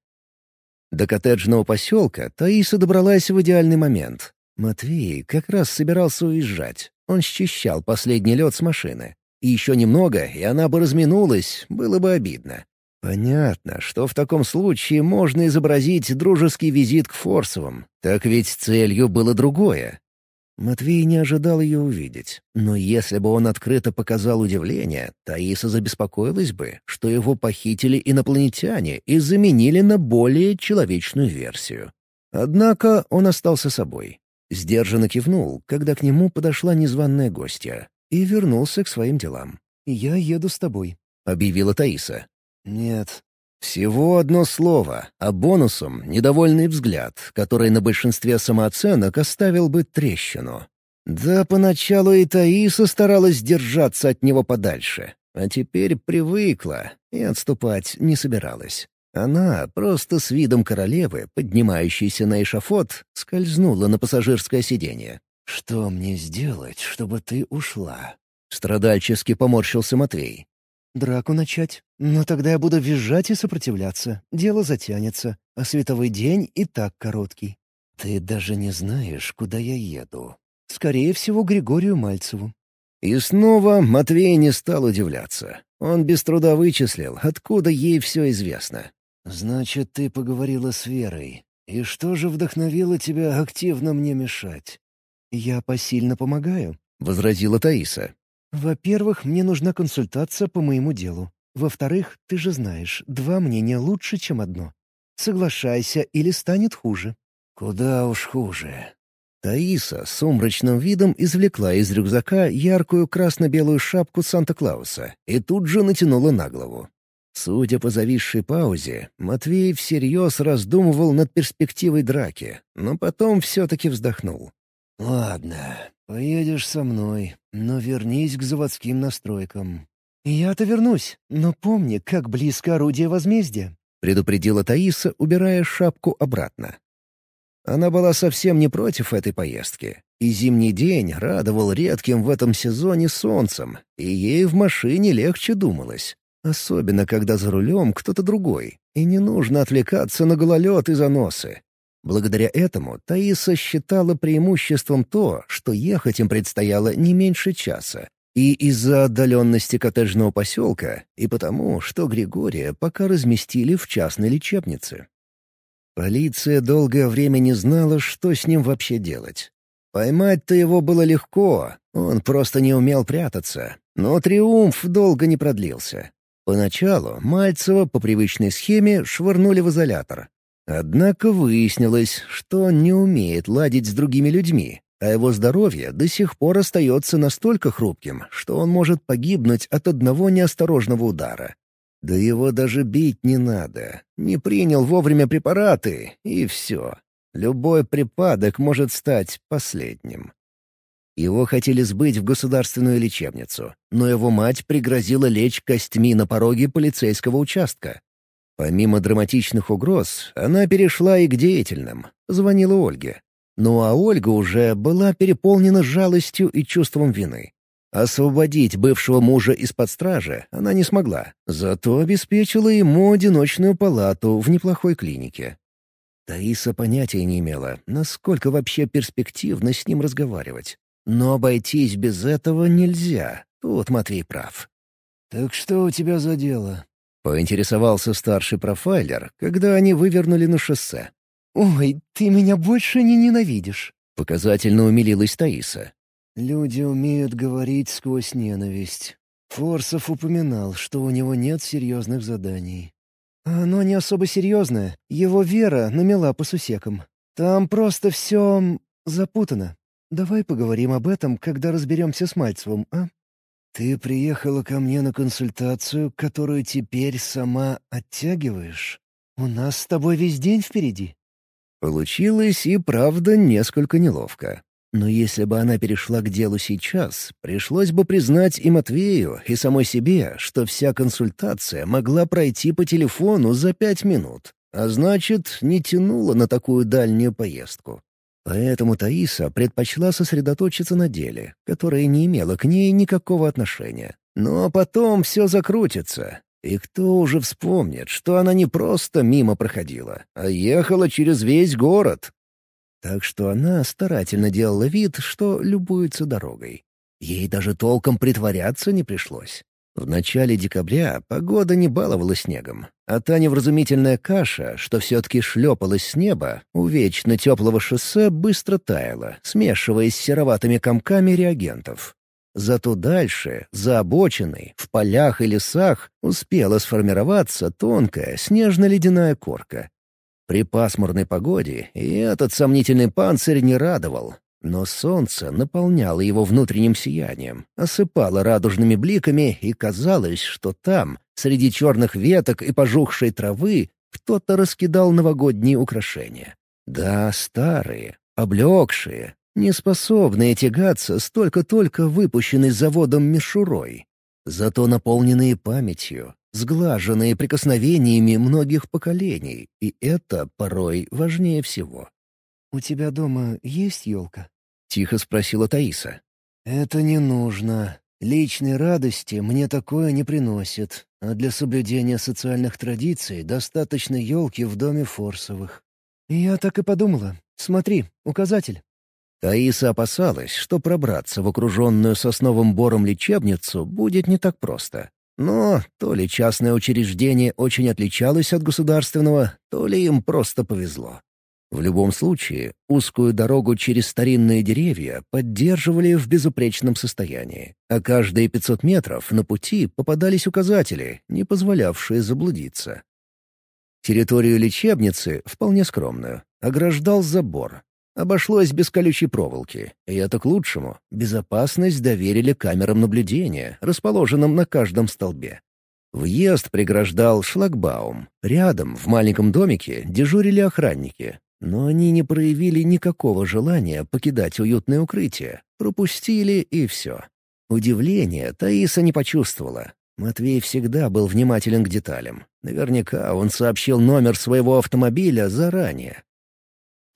До коттеджного поселка Таиса добралась в идеальный момент. Матвей как раз собирался уезжать. Он счищал последний лед с машины. И еще немного, и она бы разминулась, было бы обидно. Понятно, что в таком случае можно изобразить дружеский визит к Форсовым. Так ведь целью было другое Матвей не ожидал ее увидеть, но если бы он открыто показал удивление, Таиса забеспокоилась бы, что его похитили инопланетяне и заменили на более человечную версию. Однако он остался собой. Сдержанно кивнул, когда к нему подошла незваная гостья, и вернулся к своим делам. «Я еду с тобой», — объявила Таиса. «Нет, всего одно слово, а бонусом — недовольный взгляд, который на большинстве самооценок оставил бы трещину. Да, поначалу и Таиса старалась держаться от него подальше, а теперь привыкла и отступать не собиралась. Она, просто с видом королевы, поднимающейся на эшафот, скользнула на пассажирское сиденье. «Что мне сделать, чтобы ты ушла?» Страдальчески поморщился Матвей. Драку начать. Но тогда я буду визжать и сопротивляться. Дело затянется, а световой день и так короткий. Ты даже не знаешь, куда я еду. Скорее всего, Григорию Мальцеву. И снова Матвей не стал удивляться. Он без труда вычислил, откуда ей все известно. «Значит, ты поговорила с Верой. И что же вдохновило тебя активно мне мешать?» «Я посильно помогаю», — возразила Таиса. «Во-первых, мне нужна консультация по моему делу. Во-вторых, ты же знаешь, два мнения лучше, чем одно. Соглашайся, или станет хуже». «Куда уж хуже». Таиса с сумрачным видом извлекла из рюкзака яркую красно-белую шапку Санта-Клауса и тут же натянула на голову. Судя по зависшей паузе, Матвей всерьез раздумывал над перспективой драки, но потом все-таки вздохнул. «Ладно, «Поедешь со мной, но вернись к заводским настройкам». «Я-то вернусь, но помни, как близко орудие возмездия», — предупредила Таиса, убирая шапку обратно. Она была совсем не против этой поездки, и зимний день радовал редким в этом сезоне солнцем, и ей в машине легче думалось. Особенно, когда за рулем кто-то другой, и не нужно отвлекаться на гололед и заносы. Благодаря этому Таиса считала преимуществом то, что ехать им предстояло не меньше часа. И из-за отдаленности коттеджного поселка, и потому, что Григория пока разместили в частной лечебнице. Полиция долгое время не знала, что с ним вообще делать. Поймать-то его было легко, он просто не умел прятаться. Но триумф долго не продлился. Поначалу Мальцева по привычной схеме швырнули в изолятор. Однако выяснилось, что он не умеет ладить с другими людьми, а его здоровье до сих пор остается настолько хрупким, что он может погибнуть от одного неосторожного удара. Да его даже бить не надо. Не принял вовремя препараты, и все. Любой припадок может стать последним. Его хотели сбыть в государственную лечебницу, но его мать пригрозила лечь костьми на пороге полицейского участка. Помимо драматичных угроз, она перешла и к деятельным. Звонила Ольге. Ну а Ольга уже была переполнена жалостью и чувством вины. Освободить бывшего мужа из-под стражи она не смогла, зато обеспечила ему одиночную палату в неплохой клинике. Таиса понятия не имела, насколько вообще перспективно с ним разговаривать. Но обойтись без этого нельзя. Тут Матвей прав. «Так что у тебя за дело?» — поинтересовался старший профайлер, когда они вывернули на шоссе. «Ой, ты меня больше не ненавидишь!» — показательно умилилась Таиса. «Люди умеют говорить сквозь ненависть. Форсов упоминал, что у него нет серьезных заданий. Оно не особо серьезное. Его вера намела по сусекам. Там просто все запутано. Давай поговорим об этом, когда разберемся с Мальцевым, а? Ты приехала ко мне на консультацию, которую теперь сама оттягиваешь. У нас с тобой весь день впереди. Получилось и правда несколько неловко. Но если бы она перешла к делу сейчас, пришлось бы признать и Матвею, и самой себе, что вся консультация могла пройти по телефону за пять минут, а значит, не тянула на такую дальнюю поездку. Поэтому Таиса предпочла сосредоточиться на деле, которое не имело к ней никакого отношения. Но потом все закрутится, и кто уже вспомнит, что она не просто мимо проходила, а ехала через весь город. Так что она старательно делала вид, что любуется дорогой. Ей даже толком притворяться не пришлось. В начале декабря погода не баловала снегом, а та невразумительная каша, что все-таки шлепалась с неба, у вечно теплого шоссе быстро таяла, смешиваясь с сероватыми комками реагентов. Зато дальше, за обочиной, в полях и лесах, успела сформироваться тонкая снежно-ледяная корка. При пасмурной погоде и этот сомнительный панцирь не радовал, но солнце наполняло его внутренним сиянием, осыпало радужными бликами, и казалось, что там, среди черных веток и пожухшей травы, кто-то раскидал новогодние украшения. Да, старые, облекшие, неспособные тягаться с только-только выпущенной заводом мишурой, зато наполненные памятью, сглаженные прикосновениями многих поколений, и это порой важнее всего. «У тебя дома есть елка?» — тихо спросила Таиса. «Это не нужно. Личной радости мне такое не приносит, а для соблюдения социальных традиций достаточно елки в доме Форсовых». «Я так и подумала. Смотри, указатель». Таиса опасалась, что пробраться в окруженную сосновым бором лечебницу будет не так просто. Но то ли частное учреждение очень отличалось от государственного, то ли им просто повезло. В любом случае, узкую дорогу через старинные деревья поддерживали в безупречном состоянии, а каждые 500 метров на пути попадались указатели, не позволявшие заблудиться. Территорию лечебницы, вполне скромную, ограждал забор. Обошлось без колючей проволоки, и это к лучшему. Безопасность доверили камерам наблюдения, расположенным на каждом столбе. Въезд преграждал шлагбаум. Рядом, в маленьком домике, дежурили охранники, но они не проявили никакого желания покидать уютное укрытие, Пропустили и все. Удивления Таиса не почувствовала. Матвей всегда был внимателен к деталям. Наверняка он сообщил номер своего автомобиля заранее.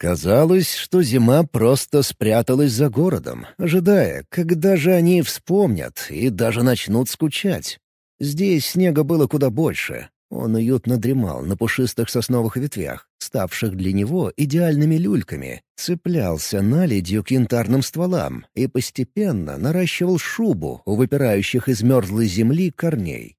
Казалось, что зима просто спряталась за городом, ожидая, когда же они вспомнят и даже начнут скучать. Здесь снега было куда больше, он уютно дремал на пушистых сосновых ветвях, ставших для него идеальными люльками, цеплялся наледью к янтарным стволам и постепенно наращивал шубу у выпирающих из мерзлой земли корней.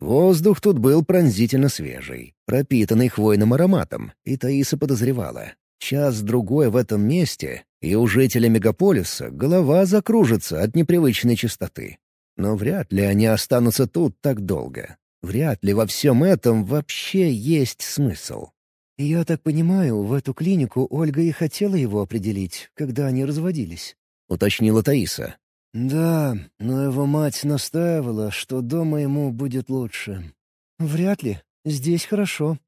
Воздух тут был пронзительно свежий, пропитанный хвойным ароматом, и Таиса подозревала. Час-другой в этом месте, и у жителя мегаполиса голова закружится от непривычной чистоты. Но вряд ли они останутся тут так долго. Вряд ли во всем этом вообще есть смысл. «Я так понимаю, в эту клинику Ольга и хотела его определить, когда они разводились», — уточнила Таиса. «Да, но его мать настаивала, что дома ему будет лучше. Вряд ли. Здесь хорошо».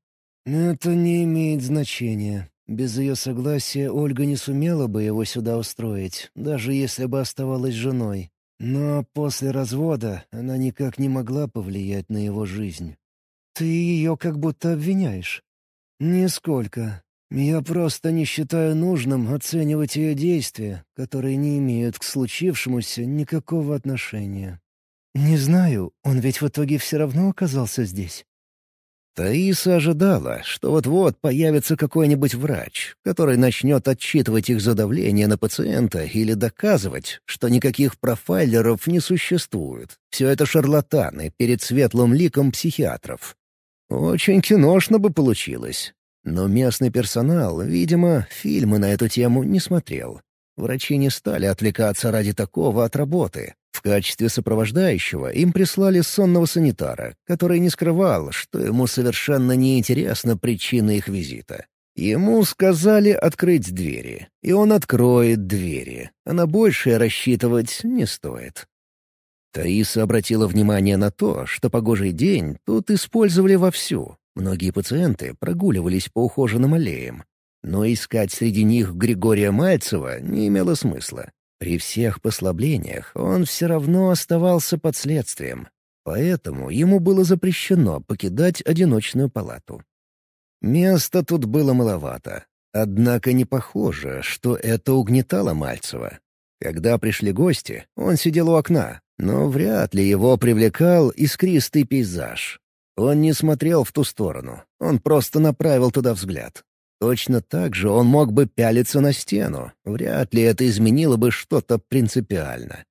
«Это не имеет значения. Без ее согласия Ольга не сумела бы его сюда устроить, даже если бы оставалась женой. Но после развода она никак не могла повлиять на его жизнь. Ты ее как будто обвиняешь. Нисколько. Я просто не считаю нужным оценивать ее действия, которые не имеют к случившемуся никакого отношения. Не знаю, он ведь в итоге все равно оказался здесь. Таиса ожидала, что вот-вот появится какой-нибудь врач, который начнет отчитывать их за давление на пациента или доказывать, что никаких профайлеров не существует. Все это шарлатаны перед светлым ликом психиатров. Очень киношно бы получилось. Но местный персонал, видимо, фильмы на эту тему не смотрел. Врачи не стали отвлекаться ради такого от работы. В качестве сопровождающего им прислали сонного санитара, который не скрывал, что ему совершенно неинтересна причина их визита. Ему сказали открыть двери, и он откроет двери, а на большее рассчитывать не стоит. Таиса обратила внимание на то, что погожий день тут использовали вовсю. Многие пациенты прогуливались по ухоженным аллеям, но искать среди них Григория Мальцева не имело смысла. При всех послаблениях он все равно оставался под следствием, поэтому ему было запрещено покидать одиночную палату. Места тут было маловато, однако не похоже, что это угнетало Мальцева. Когда пришли гости, он сидел у окна, но вряд ли его привлекал искристый пейзаж. Он не смотрел в ту сторону, он просто направил туда взгляд. Точно так же он мог бы пялиться на стену. Вряд ли это изменило бы что-то принципиально.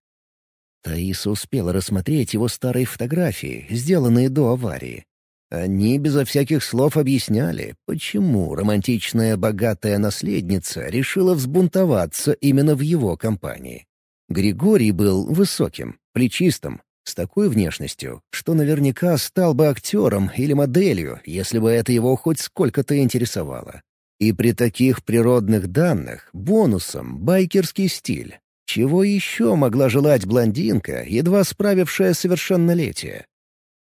Таиса успела рассмотреть его старые фотографии, сделанные до аварии. Они безо всяких слов объясняли, почему романтичная богатая наследница решила взбунтоваться именно в его компании. Григорий был высоким, плечистым, с такой внешностью, что наверняка стал бы актером или моделью, если бы это его хоть сколько-то интересовало. И при таких природных данных бонусом байкерский стиль. Чего еще могла желать блондинка, едва справившая совершеннолетие?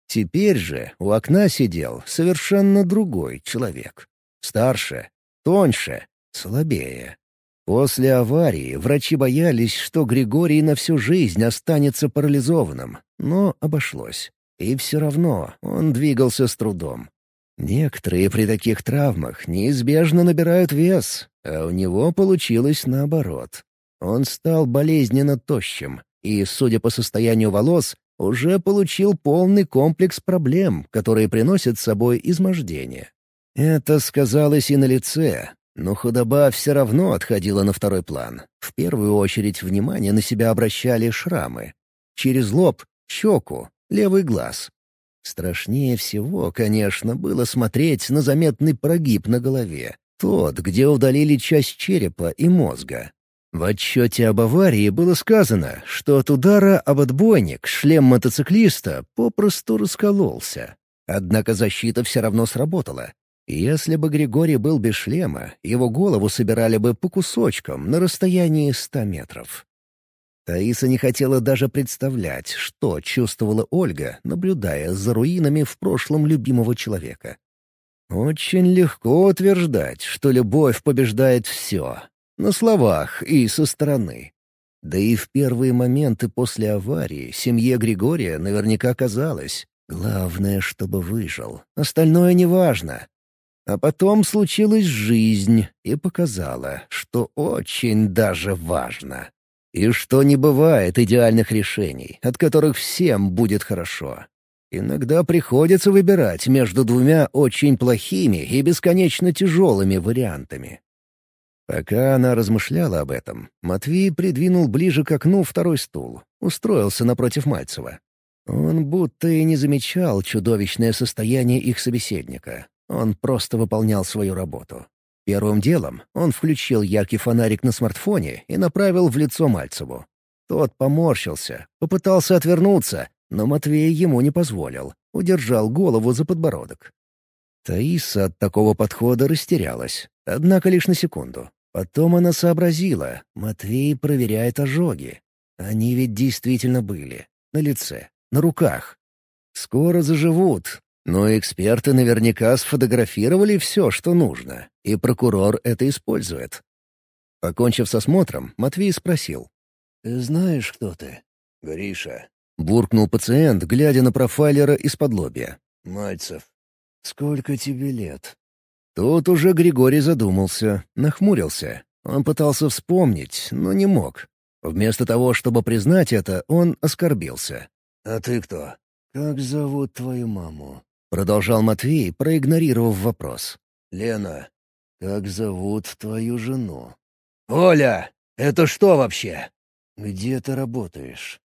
Теперь же у окна сидел совершенно другой человек. Старше, тоньше, слабее. После аварии врачи боялись, что Григорий на всю жизнь останется парализованным, но обошлось. И все равно он двигался с трудом. Некоторые при таких травмах неизбежно набирают вес, а у него получилось наоборот. Он стал болезненно тощим и, судя по состоянию волос, уже получил полный комплекс проблем, которые приносят с собой измождение. Это сказалось и на лице, но худоба все равно отходила на второй план. В первую очередь внимание на себя обращали шрамы. Через лоб, щеку, левый глаз. Страшнее всего, конечно, было смотреть на заметный прогиб на голове. Тот, где удалили часть черепа и мозга. В отчете об аварии было сказано, что от удара об отбойник шлем мотоциклиста попросту раскололся. Однако защита все равно сработала. Если бы Григорий был без шлема, его голову собирали бы по кусочкам на расстоянии ста метров. Таиса не хотела даже представлять, что чувствовала Ольга, наблюдая за руинами в прошлом любимого человека. Очень легко утверждать, что любовь побеждает все. На словах и со стороны. Да и в первые моменты после аварии семье Григория наверняка казалось, главное, чтобы выжил, остальное неважно. А потом случилась жизнь и показала, что очень даже важно. И что не бывает идеальных решений, от которых всем будет хорошо. Иногда приходится выбирать между двумя очень плохими и бесконечно тяжелыми вариантами. Пока она размышляла об этом, Матвей придвинул ближе к окну второй стул, устроился напротив Мальцева. Он будто и не замечал чудовищное состояние их собеседника. Он просто выполнял свою работу. Первым делом он включил яркий фонарик на смартфоне и направил в лицо Мальцеву. Тот поморщился, попытался отвернуться, но Матвей ему не позволил, удержал голову за подбородок. Таиса от такого подхода растерялась, однако лишь на секунду. Потом она сообразила, Матвей проверяет ожоги. Они ведь действительно были. На лице, на руках. Скоро заживут, но эксперты наверняка сфотографировали все, что нужно, и прокурор это использует. Покончив с осмотром, Матвей спросил. «Ты знаешь, кто ты?» «Гриша», — буркнул пациент, глядя на профайлера из-под лобья. «Мальцев, сколько тебе лет?» Тут уже Григорий задумался, нахмурился. Он пытался вспомнить, но не мог. Вместо того, чтобы признать это, он оскорбился. «А ты кто?» «Как зовут твою маму?» — продолжал Матвей, проигнорировав вопрос. «Лена, как зовут твою жену?» «Оля, это что вообще?» «Где ты работаешь?»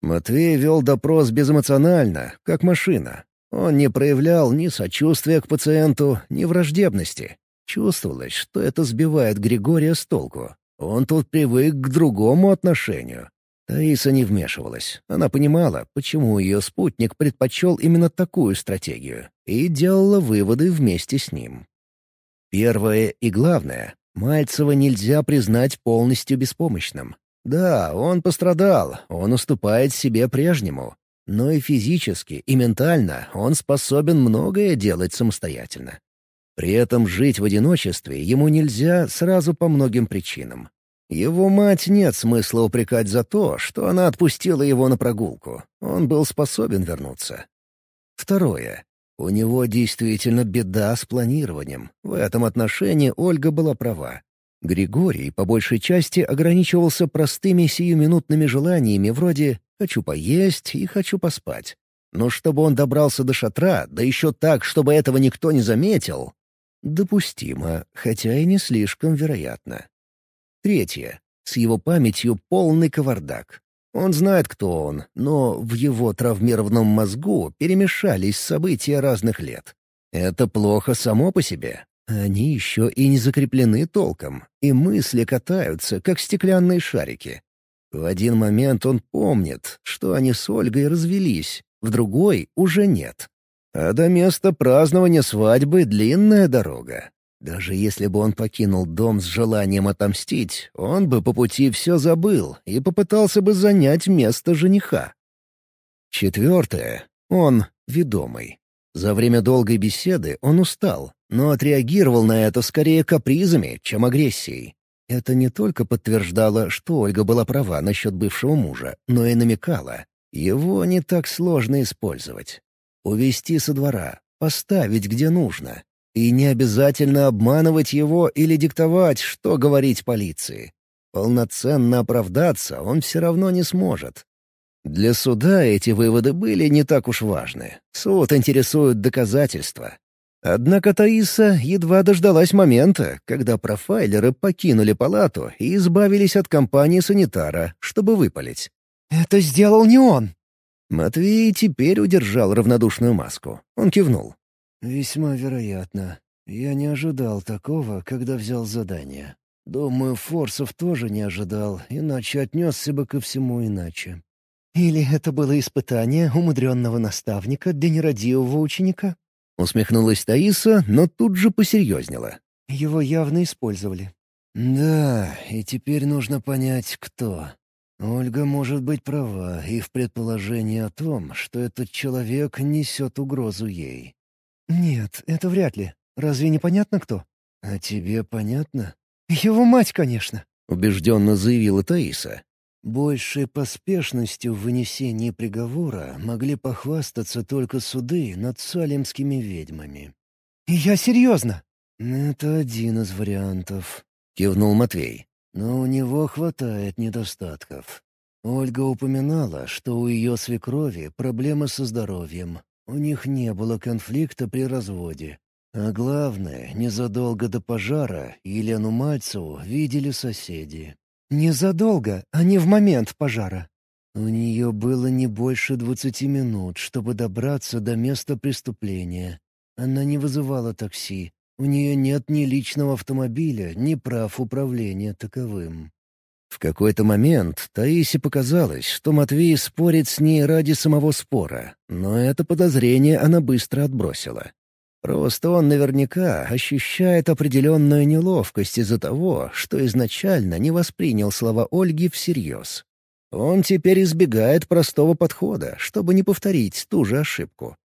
Матвей вел допрос безэмоционально, как машина. Он не проявлял ни сочувствия к пациенту, ни враждебности. Чувствовалось, что это сбивает Григория с толку. Он тут привык к другому отношению. Таиса не вмешивалась. Она понимала, почему ее спутник предпочел именно такую стратегию, и делала выводы вместе с ним. Первое и главное — Мальцева нельзя признать полностью беспомощным. Да, он пострадал, он уступает себе прежнему. Но и физически, и ментально он способен многое делать самостоятельно. При этом жить в одиночестве ему нельзя сразу по многим причинам. Его мать нет смысла упрекать за то, что она отпустила его на прогулку. Он был способен вернуться. Второе. У него действительно беда с планированием. В этом отношении Ольга была права. Григорий по большей части ограничивался простыми сиюминутными желаниями вроде «хочу поесть» и «хочу поспать». Но чтобы он добрался до шатра, да еще так, чтобы этого никто не заметил, допустимо, хотя и не слишком вероятно. Третье. С его памятью полный кавардак. Он знает, кто он, но в его травмированном мозгу перемешались события разных лет. Это плохо само по себе. Они еще и не закреплены толком, и мысли катаются, как стеклянные шарики. В один момент он помнит, что они с Ольгой развелись, в другой — уже нет. А до места празднования свадьбы длинная дорога. Даже если бы он покинул дом с желанием отомстить, он бы по пути все забыл и попытался бы занять место жениха. Четвертое. Он ведомый. За время долгой беседы он устал, но отреагировал на это скорее капризами, чем агрессией. Это не только подтверждало, что Ольга была права насчет бывшего мужа, но и намекало. Его не так сложно использовать. Увести со двора, поставить где нужно, и не обязательно обманывать его или диктовать, что говорить полиции. Полноценно оправдаться он все равно не сможет. Для суда эти выводы были не так уж важны. Суд интересует доказательства. Однако Таиса едва дождалась момента, когда профайлеры покинули палату и избавились от компании санитара, чтобы выпалить. «Это сделал не он!» Матвей теперь удержал равнодушную маску. Он кивнул. «Весьма вероятно. Я не ожидал такого, когда взял задание. Думаю, Форсов тоже не ожидал, иначе отнесся бы ко всему иначе». «Или это было испытание умудренного наставника для нерадивого ученика?» Усмехнулась Таиса, но тут же посерьезнела. «Его явно использовали». «Да, и теперь нужно понять, кто. Ольга может быть права и в предположении о том, что этот человек несет угрозу ей. «Нет, это вряд ли. Разве не понятно кто?» «А тебе понятно?» «Его мать, конечно», — убежденно заявила Таиса. Большей поспешностью в вынесении приговора могли похвастаться только суды над салемскими ведьмами. «Я серьезно!» «Это один из вариантов», — кивнул Матвей. «Но у него хватает недостатков. Ольга упоминала, что у ее свекрови проблемы со здоровьем. У них не было конфликта при разводе. А главное, незадолго до пожара Елену Мальцеву видели соседи. Незадолго, а не в момент пожара. У нее было не больше двадцати минут, чтобы добраться до места преступления. Она не вызывала такси. У нее нет ни личного автомобиля, ни прав управления таковым. В какой-то момент Таисе показалось, что Матвей спорит с ней ради самого спора, но это подозрение она быстро отбросила. Просто он наверняка ощущает определенную неловкость из-за того, что изначально не воспринял слова Ольги всерьез. Он теперь избегает простого подхода, чтобы не повторить ту же ошибку.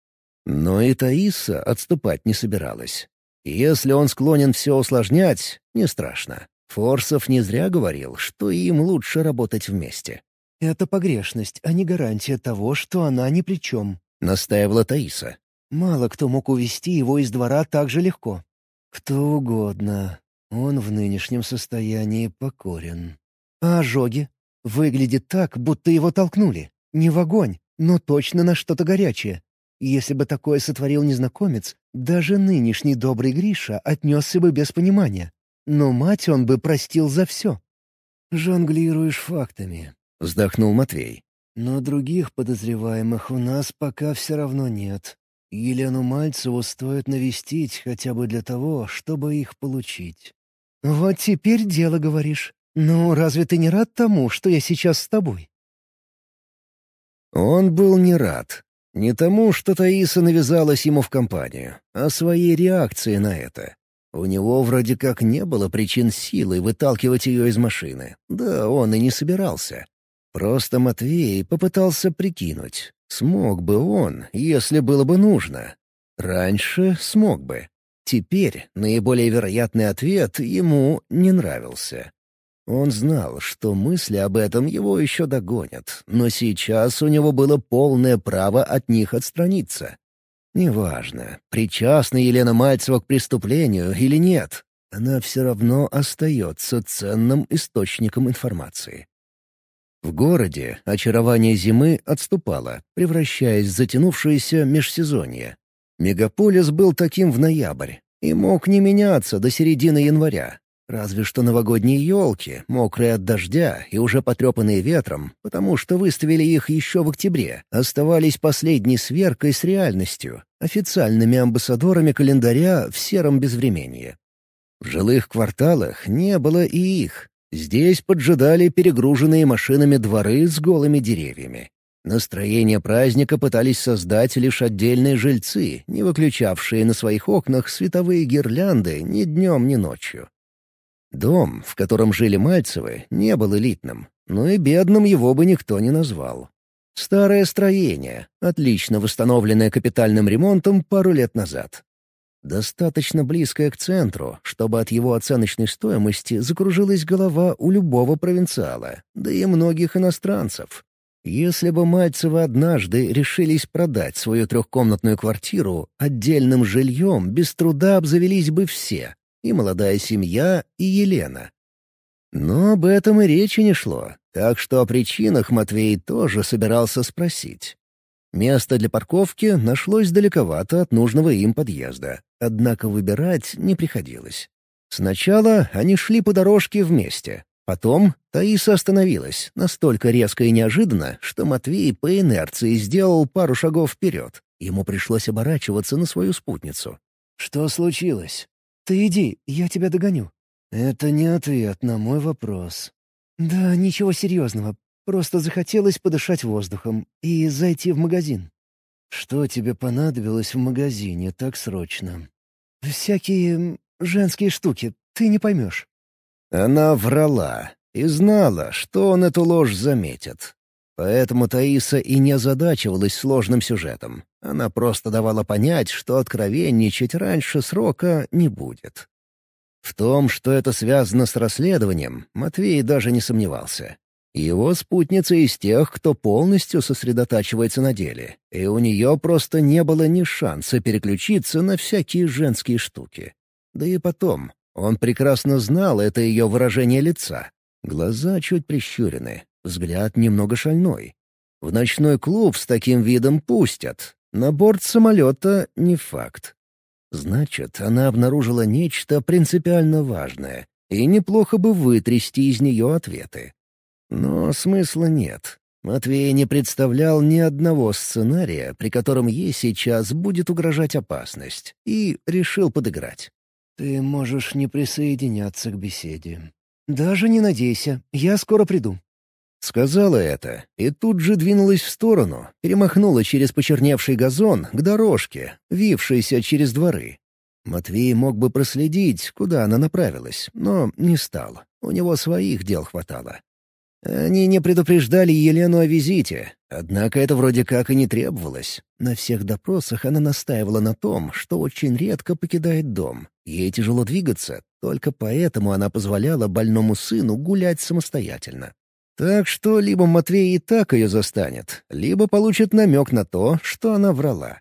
Но и Таиса отступать не собиралась. Если он склонен все усложнять, не страшно. Форсов не зря говорил, что им лучше работать вместе. «Это погрешность, а не гарантия того, что она ни при чем», — настаивала Таиса. Мало кто мог увести его из двора так же легко. Кто угодно. Он в нынешнем состоянии покорен. А ожоги? Выглядит так, будто его толкнули. Не в огонь, но точно на что-то горячее. Если бы такое сотворил незнакомец, даже нынешний добрый Гриша отнесся бы без понимания. Но мать он бы простил за все. «Жонглируешь фактами», — вздохнул Матвей. «Но других подозреваемых у нас пока все равно нет. Елену Мальцеву стоит навестить хотя бы для того, чтобы их получить. «Вот теперь дело говоришь. Ну, разве ты не рад тому, что я сейчас с тобой?» Он был не рад. Не тому, что Таиса навязалась ему в компанию, а своей реакции на это. У него вроде как не было причин силой выталкивать ее из машины. Да он и не собирался. Просто Матвей попытался прикинуть, Смог бы он, если было бы нужно. Раньше смог бы. Теперь наиболее вероятный ответ ему не нравился. Он знал, что мысли об этом его еще догонят, но сейчас у него было полное право от них отстраниться. Неважно, причастна Елена Мальцева к преступлению или нет, она все равно остается ценным источником информации. В городе очарование зимы отступало, превращаясь в затянувшееся межсезонье. Мегаполис был таким в ноябрь и мог не меняться до середины января. Разве что новогодние елки, мокрые от дождя и уже потрепанные ветром, потому что выставили их еще в октябре, оставались последней сверкой с реальностью, официальными амбассадорами календаря в сером безвременье. В жилых кварталах не было и их, Здесь поджидали перегруженные машинами дворы с голыми деревьями. Настроение праздника пытались создать лишь отдельные жильцы, не выключавшие на своих окнах световые гирлянды ни днем, ни ночью. Дом, в котором жили Мальцевы, не был элитным, но и бедным его бы никто не назвал. Старое строение, отлично восстановленное капитальным ремонтом пару лет назад достаточно близкое к центру, чтобы от его оценочной стоимости закружилась голова у любого провинциала, да и многих иностранцев. Если бы Мальцевы однажды решились продать свою трехкомнатную квартиру, отдельным жильем без труда обзавелись бы все — и молодая семья, и Елена. Но об этом и речи не шло, так что о причинах Матвей тоже собирался спросить. Место для парковки нашлось далековато от нужного им подъезда, однако выбирать не приходилось. Сначала они шли по дорожке вместе. Потом Таиса остановилась, настолько резко и неожиданно, что Матвей по инерции сделал пару шагов вперед. Ему пришлось оборачиваться на свою спутницу. «Что случилось?» «Ты иди, я тебя догоню». «Это не ответ на мой вопрос». «Да, ничего серьезного. Просто захотелось подышать воздухом и зайти в магазин. Что тебе понадобилось в магазине так срочно? Всякие женские штуки, ты не поймешь. Она врала и знала, что он эту ложь заметит. Поэтому Таиса и не озадачивалась сложным сюжетом. Она просто давала понять, что откровенничать раньше срока не будет. В том, что это связано с расследованием, Матвей даже не сомневался. Его спутница из тех, кто полностью сосредотачивается на деле, и у нее просто не было ни шанса переключиться на всякие женские штуки. Да и потом, он прекрасно знал это ее выражение лица. Глаза чуть прищурены, взгляд немного шальной. В ночной клуб с таким видом пустят, на борт самолета — не факт. Значит, она обнаружила нечто принципиально важное, и неплохо бы вытрясти из нее ответы. Но смысла нет. Матвей не представлял ни одного сценария, при котором ей сейчас будет угрожать опасность, и решил подыграть. «Ты можешь не присоединяться к беседе. Даже не надейся, я скоро приду». Сказала это, и тут же двинулась в сторону, перемахнула через почерневший газон к дорожке, вившейся через дворы. Матвей мог бы проследить, куда она направилась, но не стал. У него своих дел хватало. Они не предупреждали Елену о визите, однако это вроде как и не требовалось. На всех допросах она настаивала на том, что очень редко покидает дом. Ей тяжело двигаться, только поэтому она позволяла больному сыну гулять самостоятельно. Так что либо Матвей и так ее застанет, либо получит намек на то, что она врала.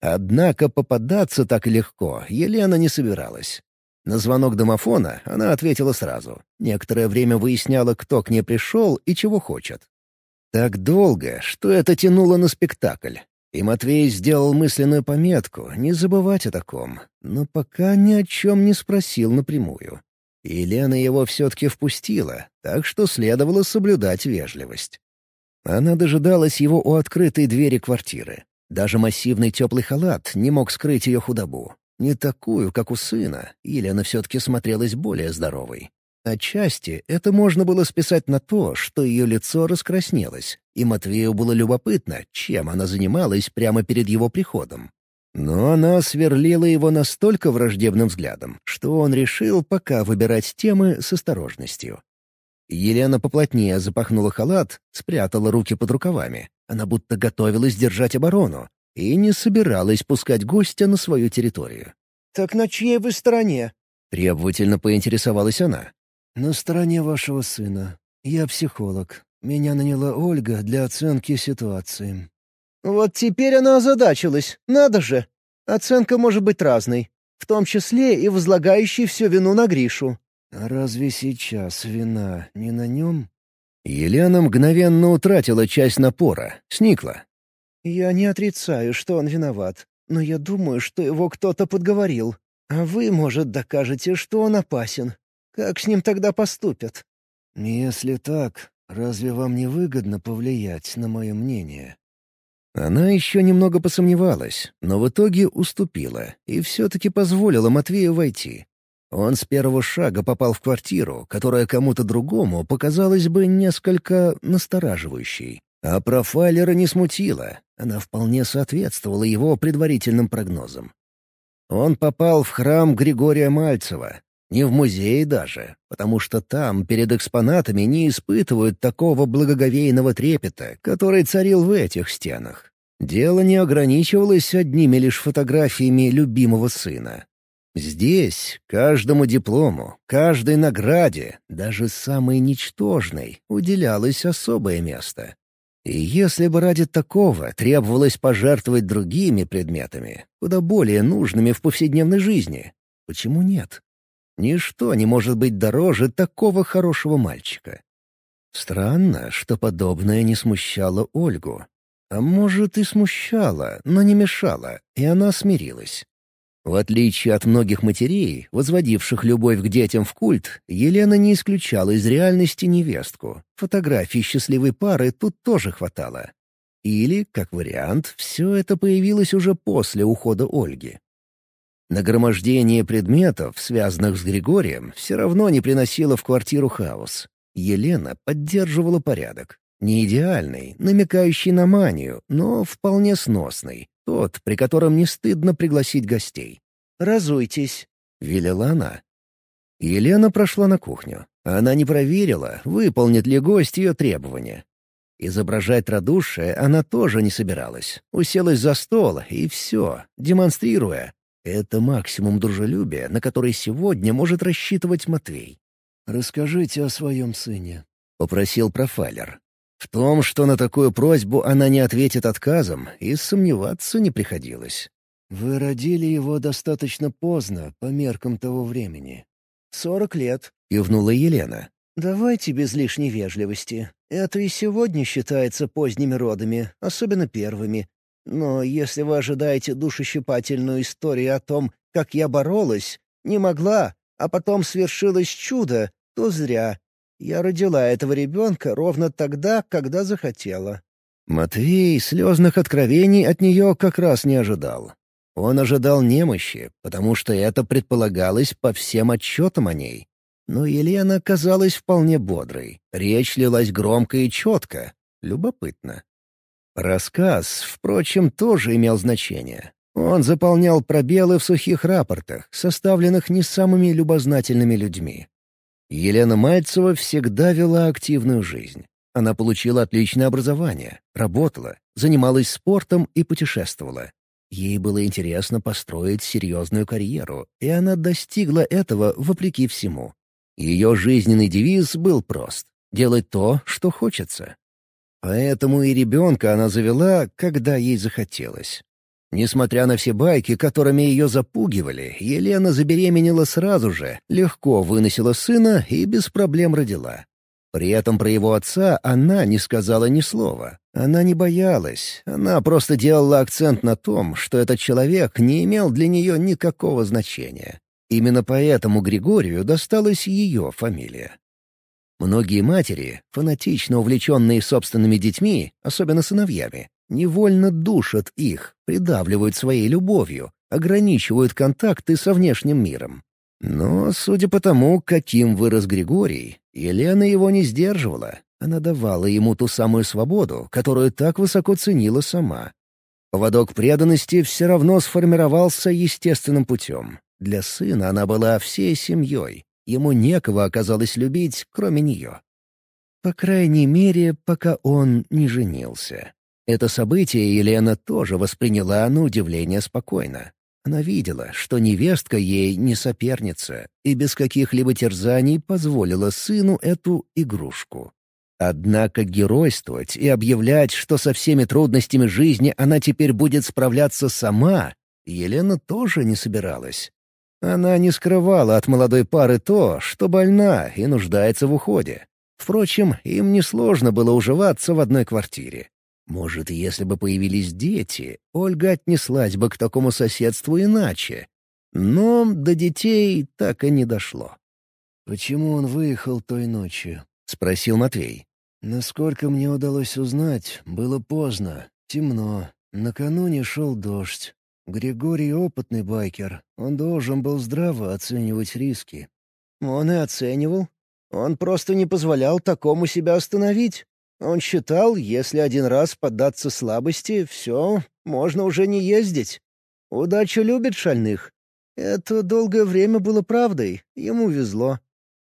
Однако попадаться так легко Елена не собиралась. На звонок домофона она ответила сразу. Некоторое время выясняла, кто к ней пришел и чего хочет. Так долго, что это тянуло на спектакль. И Матвей сделал мысленную пометку не забывать о таком, но пока ни о чем не спросил напрямую. Елена его все-таки впустила, так что следовало соблюдать вежливость. Она дожидалась его у открытой двери квартиры. Даже массивный теплый халат не мог скрыть ее худобу. Не такую, как у сына, Елена все-таки смотрелась более здоровой. Отчасти это можно было списать на то, что ее лицо раскраснелось, и Матвею было любопытно, чем она занималась прямо перед его приходом. Но она сверлила его настолько враждебным взглядом, что он решил пока выбирать темы с осторожностью. Елена поплотнее запахнула халат, спрятала руки под рукавами. Она будто готовилась держать оборону, и не собиралась пускать гостя на свою территорию. «Так на чьей вы стороне?» — требовательно поинтересовалась она. «На стороне вашего сына. Я психолог. Меня наняла Ольга для оценки ситуации». «Вот теперь она озадачилась. Надо же. Оценка может быть разной, в том числе и возлагающей всю вину на Гришу». «А разве сейчас вина не на нем?» Елена мгновенно утратила часть напора, сникла. «Я не отрицаю, что он виноват, но я думаю, что его кто-то подговорил. А вы, может, докажете, что он опасен. Как с ним тогда поступят?» «Если так, разве вам не выгодно повлиять на мое мнение?» Она еще немного посомневалась, но в итоге уступила и все-таки позволила Матвею войти. Он с первого шага попал в квартиру, которая кому-то другому показалась бы несколько настораживающей. А профайлера не смутила, она вполне соответствовала его предварительным прогнозам. Он попал в храм Григория Мальцева, не в музей даже, потому что там перед экспонатами не испытывают такого благоговейного трепета, который царил в этих стенах. Дело не ограничивалось одними лишь фотографиями любимого сына. Здесь каждому диплому, каждой награде, даже самой ничтожной, уделялось особое место. И если бы ради такого требовалось пожертвовать другими предметами, куда более нужными в повседневной жизни, почему нет? Ничто не может быть дороже такого хорошего мальчика. Странно, что подобное не смущало Ольгу. А может, и смущало, но не мешало, и она смирилась. В отличие от многих матерей, возводивших любовь к детям в культ, Елена не исключала из реальности невестку. Фотографий счастливой пары тут тоже хватало. Или, как вариант, все это появилось уже после ухода Ольги. Нагромождение предметов, связанных с Григорием, все равно не приносило в квартиру хаос. Елена поддерживала порядок. Не идеальный, намекающий на манию, но вполне сносный, тот, при котором не стыдно пригласить гостей. «Разуйтесь», — велела она. Елена прошла на кухню. Она не проверила, выполнит ли гость ее требования. Изображать радушие она тоже не собиралась. Уселась за стол, и все, демонстрируя. Это максимум дружелюбия, на который сегодня может рассчитывать Матвей. «Расскажите о своем сыне», попросил профайлер. В том, что на такую просьбу она не ответит отказом, и сомневаться не приходилось. «Вы родили его достаточно поздно, по меркам того времени». «Сорок лет», — кивнула Елена. «Давайте без лишней вежливости. Это и сегодня считается поздними родами, особенно первыми. Но если вы ожидаете душещипательную историю о том, как я боролась, не могла, а потом свершилось чудо, то зря. Я родила этого ребенка ровно тогда, когда захотела». Матвей слезных откровений от нее как раз не ожидал. Он ожидал немощи, потому что это предполагалось по всем отчетам о ней. Но Елена казалась вполне бодрой. Речь лилась громко и четко. Любопытно. Рассказ, впрочем, тоже имел значение. Он заполнял пробелы в сухих рапортах, составленных не самыми любознательными людьми. Елена Мальцева всегда вела активную жизнь. Она получила отличное образование, работала, занималась спортом и путешествовала. Ей было интересно построить серьезную карьеру, и она достигла этого вопреки всему. Ее жизненный девиз был прост — делать то, что хочется. Поэтому и ребенка она завела, когда ей захотелось. Несмотря на все байки, которыми ее запугивали, Елена забеременела сразу же, легко выносила сына и без проблем родила. При этом про его отца она не сказала ни слова. Она не боялась, она просто делала акцент на том, что этот человек не имел для нее никакого значения. Именно поэтому Григорию досталась ее фамилия. Многие матери, фанатично увлеченные собственными детьми, особенно сыновьями, невольно душат их, придавливают своей любовью, ограничивают контакты со внешним миром. Но, судя по тому, каким вырос Григорий, Елена его не сдерживала. Она давала ему ту самую свободу, которую так высоко ценила сама. Поводок преданности все равно сформировался естественным путем. Для сына она была всей семьей, Ему некого оказалось любить, кроме нее. По крайней мере, пока он не женился. Это событие Елена тоже восприняла на удивление спокойно. Она видела, что невестка ей не соперница, и без каких-либо терзаний позволила сыну эту игрушку. Однако геройствовать и объявлять, что со всеми трудностями жизни она теперь будет справляться сама, Елена тоже не собиралась. Она не скрывала от молодой пары то, что больна и нуждается в уходе. Впрочем, им несложно было уживаться в одной квартире. Может, если бы появились дети, Ольга отнеслась бы к такому соседству иначе. Но до детей так и не дошло. «Почему он выехал той ночью?» — спросил Матвей. «Насколько мне удалось узнать, было поздно, темно. Накануне шел дождь. Григорий — опытный байкер. Он должен был здраво оценивать риски. Он и оценивал. Он просто не позволял такому себя остановить. Он считал, если один раз поддаться слабости, все, можно уже не ездить. Удача любит шальных. Это долгое время было правдой, ему везло.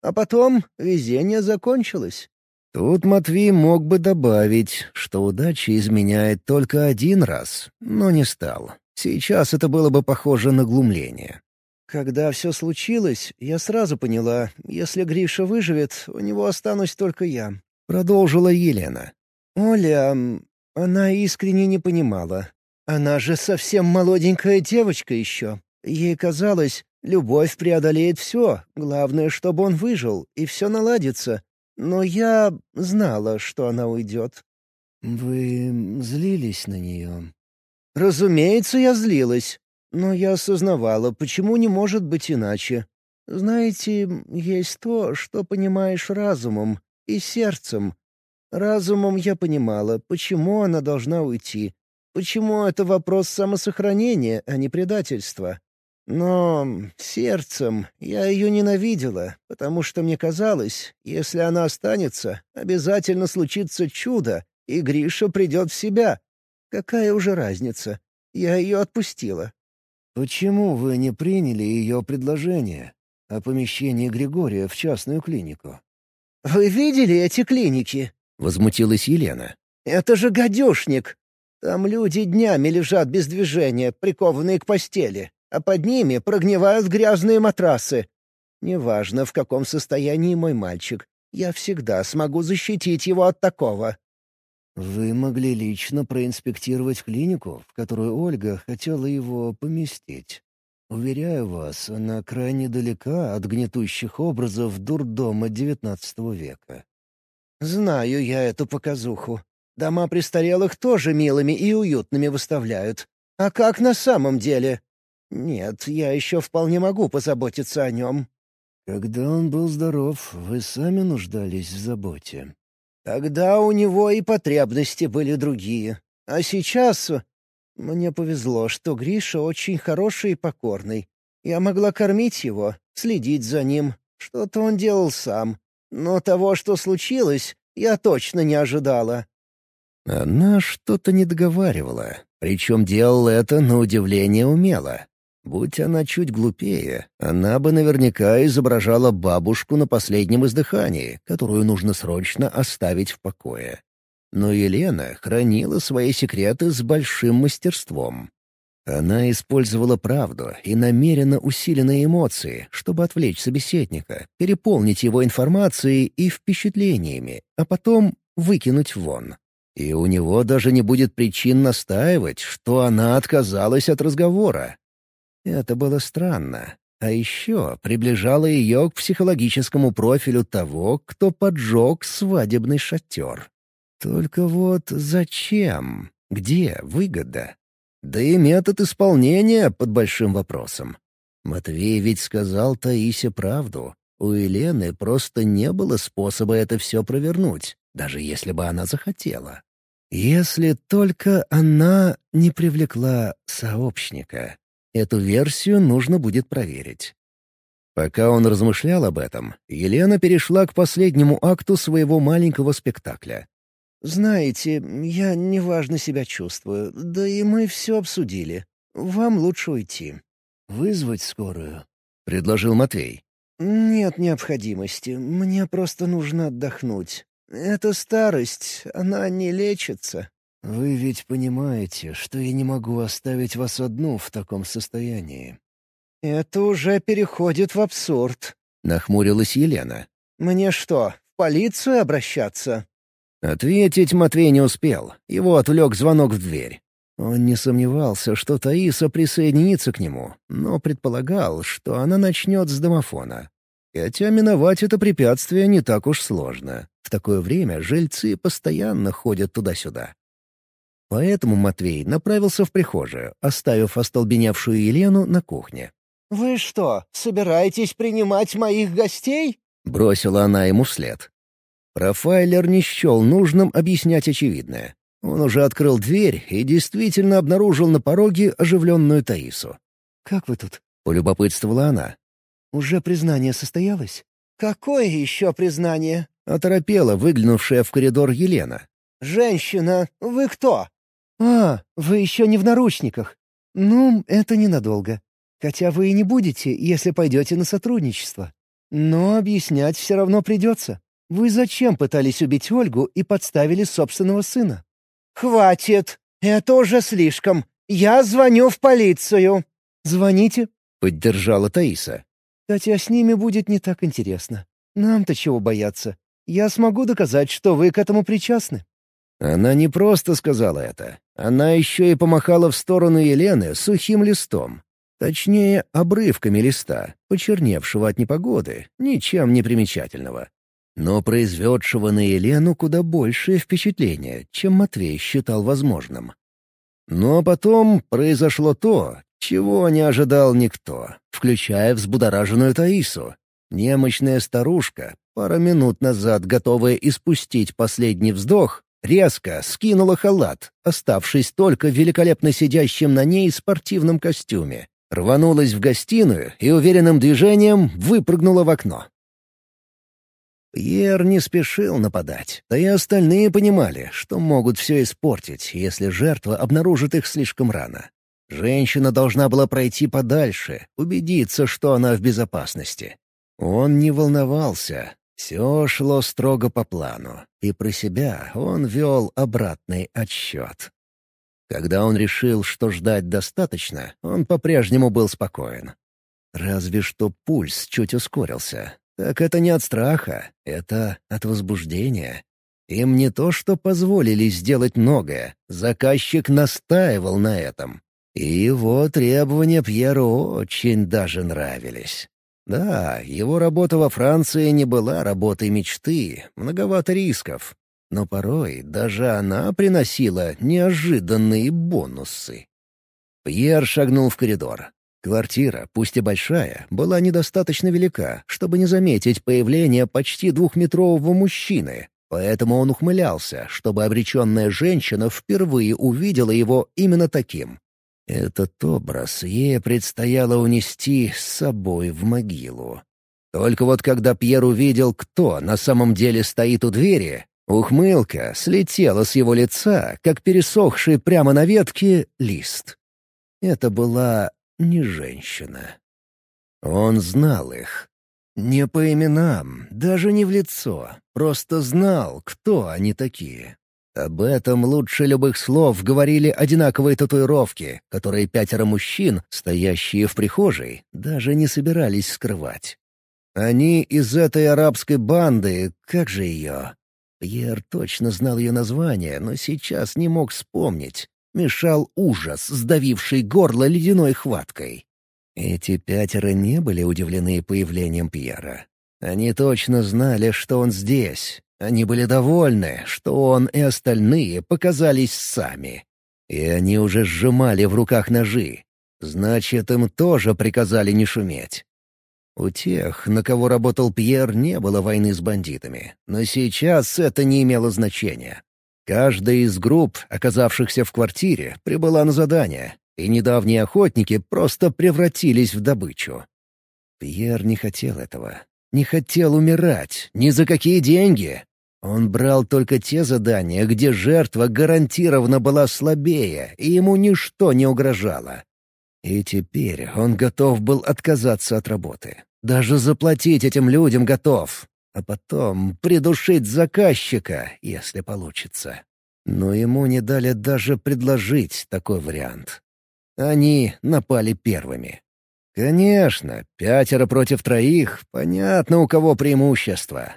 А потом везение закончилось. Тут Матвей мог бы добавить, что удача изменяет только один раз, но не стал. Сейчас это было бы похоже на глумление. Когда все случилось, я сразу поняла, если Гриша выживет, у него останусь только я. Продолжила Елена. Оля, она искренне не понимала. Она же совсем молоденькая девочка еще. Ей казалось, любовь преодолеет все, главное, чтобы он выжил, и все наладится. Но я знала, что она уйдет. «Вы злились на нее?» Разумеется, я злилась, но я осознавала, почему не может быть иначе. Знаете, есть то, что понимаешь разумом и сердцем. Разумом я понимала, почему она должна уйти, почему это вопрос самосохранения, а не предательства. Но сердцем я ее ненавидела, потому что мне казалось, если она останется, обязательно случится чудо, и Гриша придет в себя. Какая уже разница? Я ее отпустила. «Почему вы не приняли ее предложение о помещении Григория в частную клинику?» «Вы видели эти клиники?» — возмутилась Елена. «Это же гадюшник! Там люди днями лежат без движения, прикованные к постели, а под ними прогнивают грязные матрасы. Неважно, в каком состоянии мой мальчик. Я всегда смогу защитить его от такого». «Вы могли лично проинспектировать клинику, в которую Ольга хотела его поместить. Уверяю вас, она крайне далека от гнетущих образов дурдома XIX века». «Знаю я эту показуху. Дома престарелых тоже милыми и уютными выставляют. А как на самом деле? Нет, я еще вполне могу позаботиться о нем». «Когда он был здоров, вы сами нуждались в заботе». «Тогда у него и потребности были другие. А сейчас мне повезло, что Гриша очень хороший и покорный. Я могла кормить его, следить за ним. Что-то он делал сам. Но того, что случилось, я точно не ожидала. Она что-то не договаривала, причем делала это на удивление умело. Будь она чуть глупее, она бы наверняка изображала бабушку на последнем издыхании, которую нужно срочно оставить в покое. Но Елена хранила свои секреты с большим мастерством. Она использовала правду и намеренно усиленные эмоции, чтобы отвлечь собеседника, переполнить его информацией и впечатлениями, а потом выкинуть вон. И у него даже не будет причин настаивать, что она отказалась от разговора. Это было странно. А еще приближало ее к психологическому профилю того, кто поджег свадебный шатер. Только вот зачем? Где выгода? Да и метод исполнения под большим вопросом. Матвей ведь сказал Таисе правду. У Елены просто не было способа это все провернуть, даже если бы она захотела. Если только она не привлекла сообщника. Эту версию нужно будет проверить. Пока он размышлял об этом, Елена перешла к последнему акту своего маленького спектакля. «Знаете, я неважно себя чувствую, да и мы все обсудили. Вам лучше уйти». «Вызвать скорую?» — предложил Матвей. «Нет необходимости. Мне просто нужно отдохнуть. Эта старость, она не лечится». «Вы ведь понимаете, что я не могу оставить вас одну в таком состоянии». «Это уже переходит в абсурд», — нахмурилась Елена. «Мне что, в полицию обращаться?» Ответить Матвей не успел. Его отвлек звонок в дверь. Он не сомневался, что Таиса присоединится к нему, но предполагал, что она начнет с домофона. Хотя миновать это препятствие не так уж сложно. В такое время жильцы постоянно ходят туда-сюда. Поэтому Матвей направился в прихожую, оставив остолбеневшую Елену на кухне. «Вы что, собираетесь принимать моих гостей?» — бросила она ему вслед. Профайлер не счел нужным объяснять очевидное. Он уже открыл дверь и действительно обнаружил на пороге оживленную Таису. «Как вы тут?» — полюбопытствовала она. «Уже признание состоялось?» «Какое еще признание?» — оторопела выглянувшая в коридор Елена. «Женщина, вы кто?» «А, вы еще не в наручниках. Ну, это ненадолго. Хотя вы и не будете, если пойдете на сотрудничество. Но объяснять все равно придется. Вы зачем пытались убить Ольгу и подставили собственного сына?» «Хватит! Это уже слишком! Я звоню в полицию!» «Звоните», — поддержала Таиса. «Хотя с ними будет не так интересно. Нам-то чего бояться? Я смогу доказать, что вы к этому причастны». Она не просто сказала это. Она еще и помахала в сторону Елены сухим листом. Точнее, обрывками листа, почерневшего от непогоды, ничем не примечательного но произведшего на Елену куда большее впечатление, чем Матвей считал возможным. Но потом произошло то, чего не ожидал никто, включая взбудораженную Таису. Немощная старушка, пара минут назад готовая испустить последний вздох, резко скинула халат, оставшись только великолепно сидящим на ней спортивном костюме, рванулась в гостиную и уверенным движением выпрыгнула в окно. Пьер не спешил нападать, да и остальные понимали, что могут все испортить, если жертва обнаружит их слишком рано. Женщина должна была пройти подальше, убедиться, что она в безопасности. Он не волновался, все шло строго по плану, и про себя он вел обратный отсчет. Когда он решил, что ждать достаточно, он по-прежнему был спокоен. Разве что пульс чуть ускорился, Так это не от страха, это от возбуждения. Им не то что позволили сделать многое, заказчик настаивал на этом. И его требования Пьеру очень даже нравились. Да, его работа во Франции не была работой мечты, многовато рисков. Но порой даже она приносила неожиданные бонусы. Пьер шагнул в коридор. Квартира, пусть и большая, была недостаточно велика, чтобы не заметить появление почти двухметрового мужчины, поэтому он ухмылялся, чтобы обреченная женщина впервые увидела его именно таким. Этот образ ей предстояло унести с собой в могилу. Только вот когда Пьер увидел, кто на самом деле стоит у двери, ухмылка слетела с его лица, как пересохший прямо на ветке лист. Это была не женщина. Он знал их. Не по именам, даже не в лицо, просто знал, кто они такие. Об этом лучше любых слов говорили одинаковые татуировки, которые пятеро мужчин, стоящие в прихожей, даже не собирались скрывать. Они из этой арабской банды, как же ее? Пьер точно знал ее название, но сейчас не мог вспомнить. Мешал ужас, сдавивший горло ледяной хваткой. Эти пятеро не были удивлены появлением Пьера. Они точно знали, что он здесь. Они были довольны, что он и остальные показались сами. И они уже сжимали в руках ножи. Значит, им тоже приказали не шуметь. У тех, на кого работал Пьер, не было войны с бандитами. Но сейчас это не имело значения. Каждая из групп, оказавшихся в квартире, прибыла на задание, и недавние охотники просто превратились в добычу. Пьер не хотел этого. Не хотел умирать. Ни за какие деньги. Он брал только те задания, где жертва гарантированно была слабее, и ему ничто не угрожало. И теперь он готов был отказаться от работы. Даже заплатить этим людям готов. А потом придушить заказчика, если получится. Но ему не дали даже предложить такой вариант. Они напали первыми. Конечно, пятеро против троих, понятно, у кого преимущество.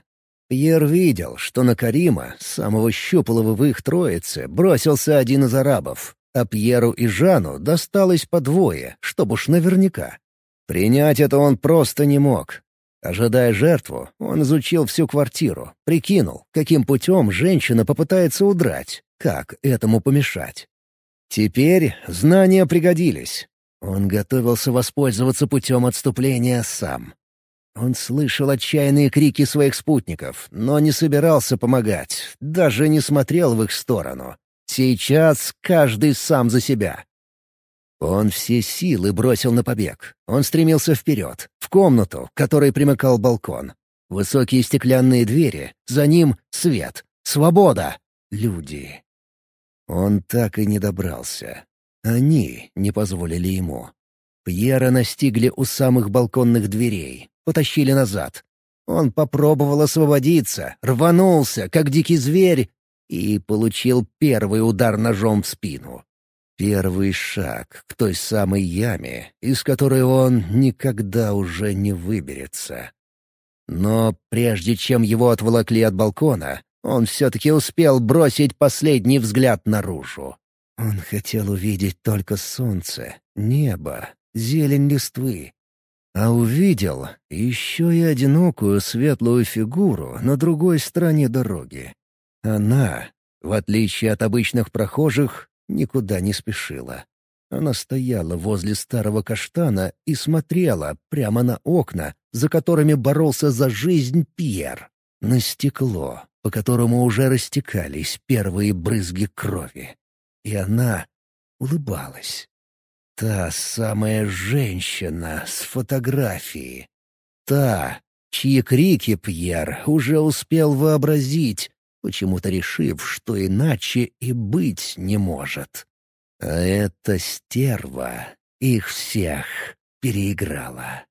Пьер видел, что на Карима, самого щуплого в их троице, бросился один из арабов, а Пьеру и Жану досталось по двое, чтобы уж наверняка. Принять это он просто не мог. Ожидая жертву, он изучил всю квартиру, прикинул, каким путем женщина попытается удрать, как этому помешать. Теперь знания пригодились. Он готовился воспользоваться путем отступления сам. Он слышал отчаянные крики своих спутников, но не собирался помогать, даже не смотрел в их сторону. Сейчас каждый сам за себя. Он все силы бросил на побег. Он стремился вперед, в комнату, к которой примыкал балкон. Высокие стеклянные двери, за ним свет, свобода, люди. Он так и не добрался. Они не позволили ему. Пьера настигли у самых балконных дверей, потащили назад. Он попробовал освободиться, рванулся, как дикий зверь, и получил первый удар ножом в спину. Первый шаг к той самой яме, из которой он никогда уже не выберется. Но прежде чем его отволокли от балкона, он все-таки успел бросить последний взгляд наружу. Он хотел увидеть только солнце, небо, зелень листвы. А увидел еще и одинокую светлую фигуру на другой стороне дороги. Она, в отличие от обычных прохожих, никуда не спешила. Она стояла возле старого каштана и смотрела прямо на окна, за которыми боролся за жизнь Пьер, на стекло, по которому уже растекались первые брызги крови. И она улыбалась. Та самая женщина с фотографии. Та, чьи крики Пьер уже успел вообразить, почему-то решив, что иначе и быть не может. А эта стерва их всех переиграла.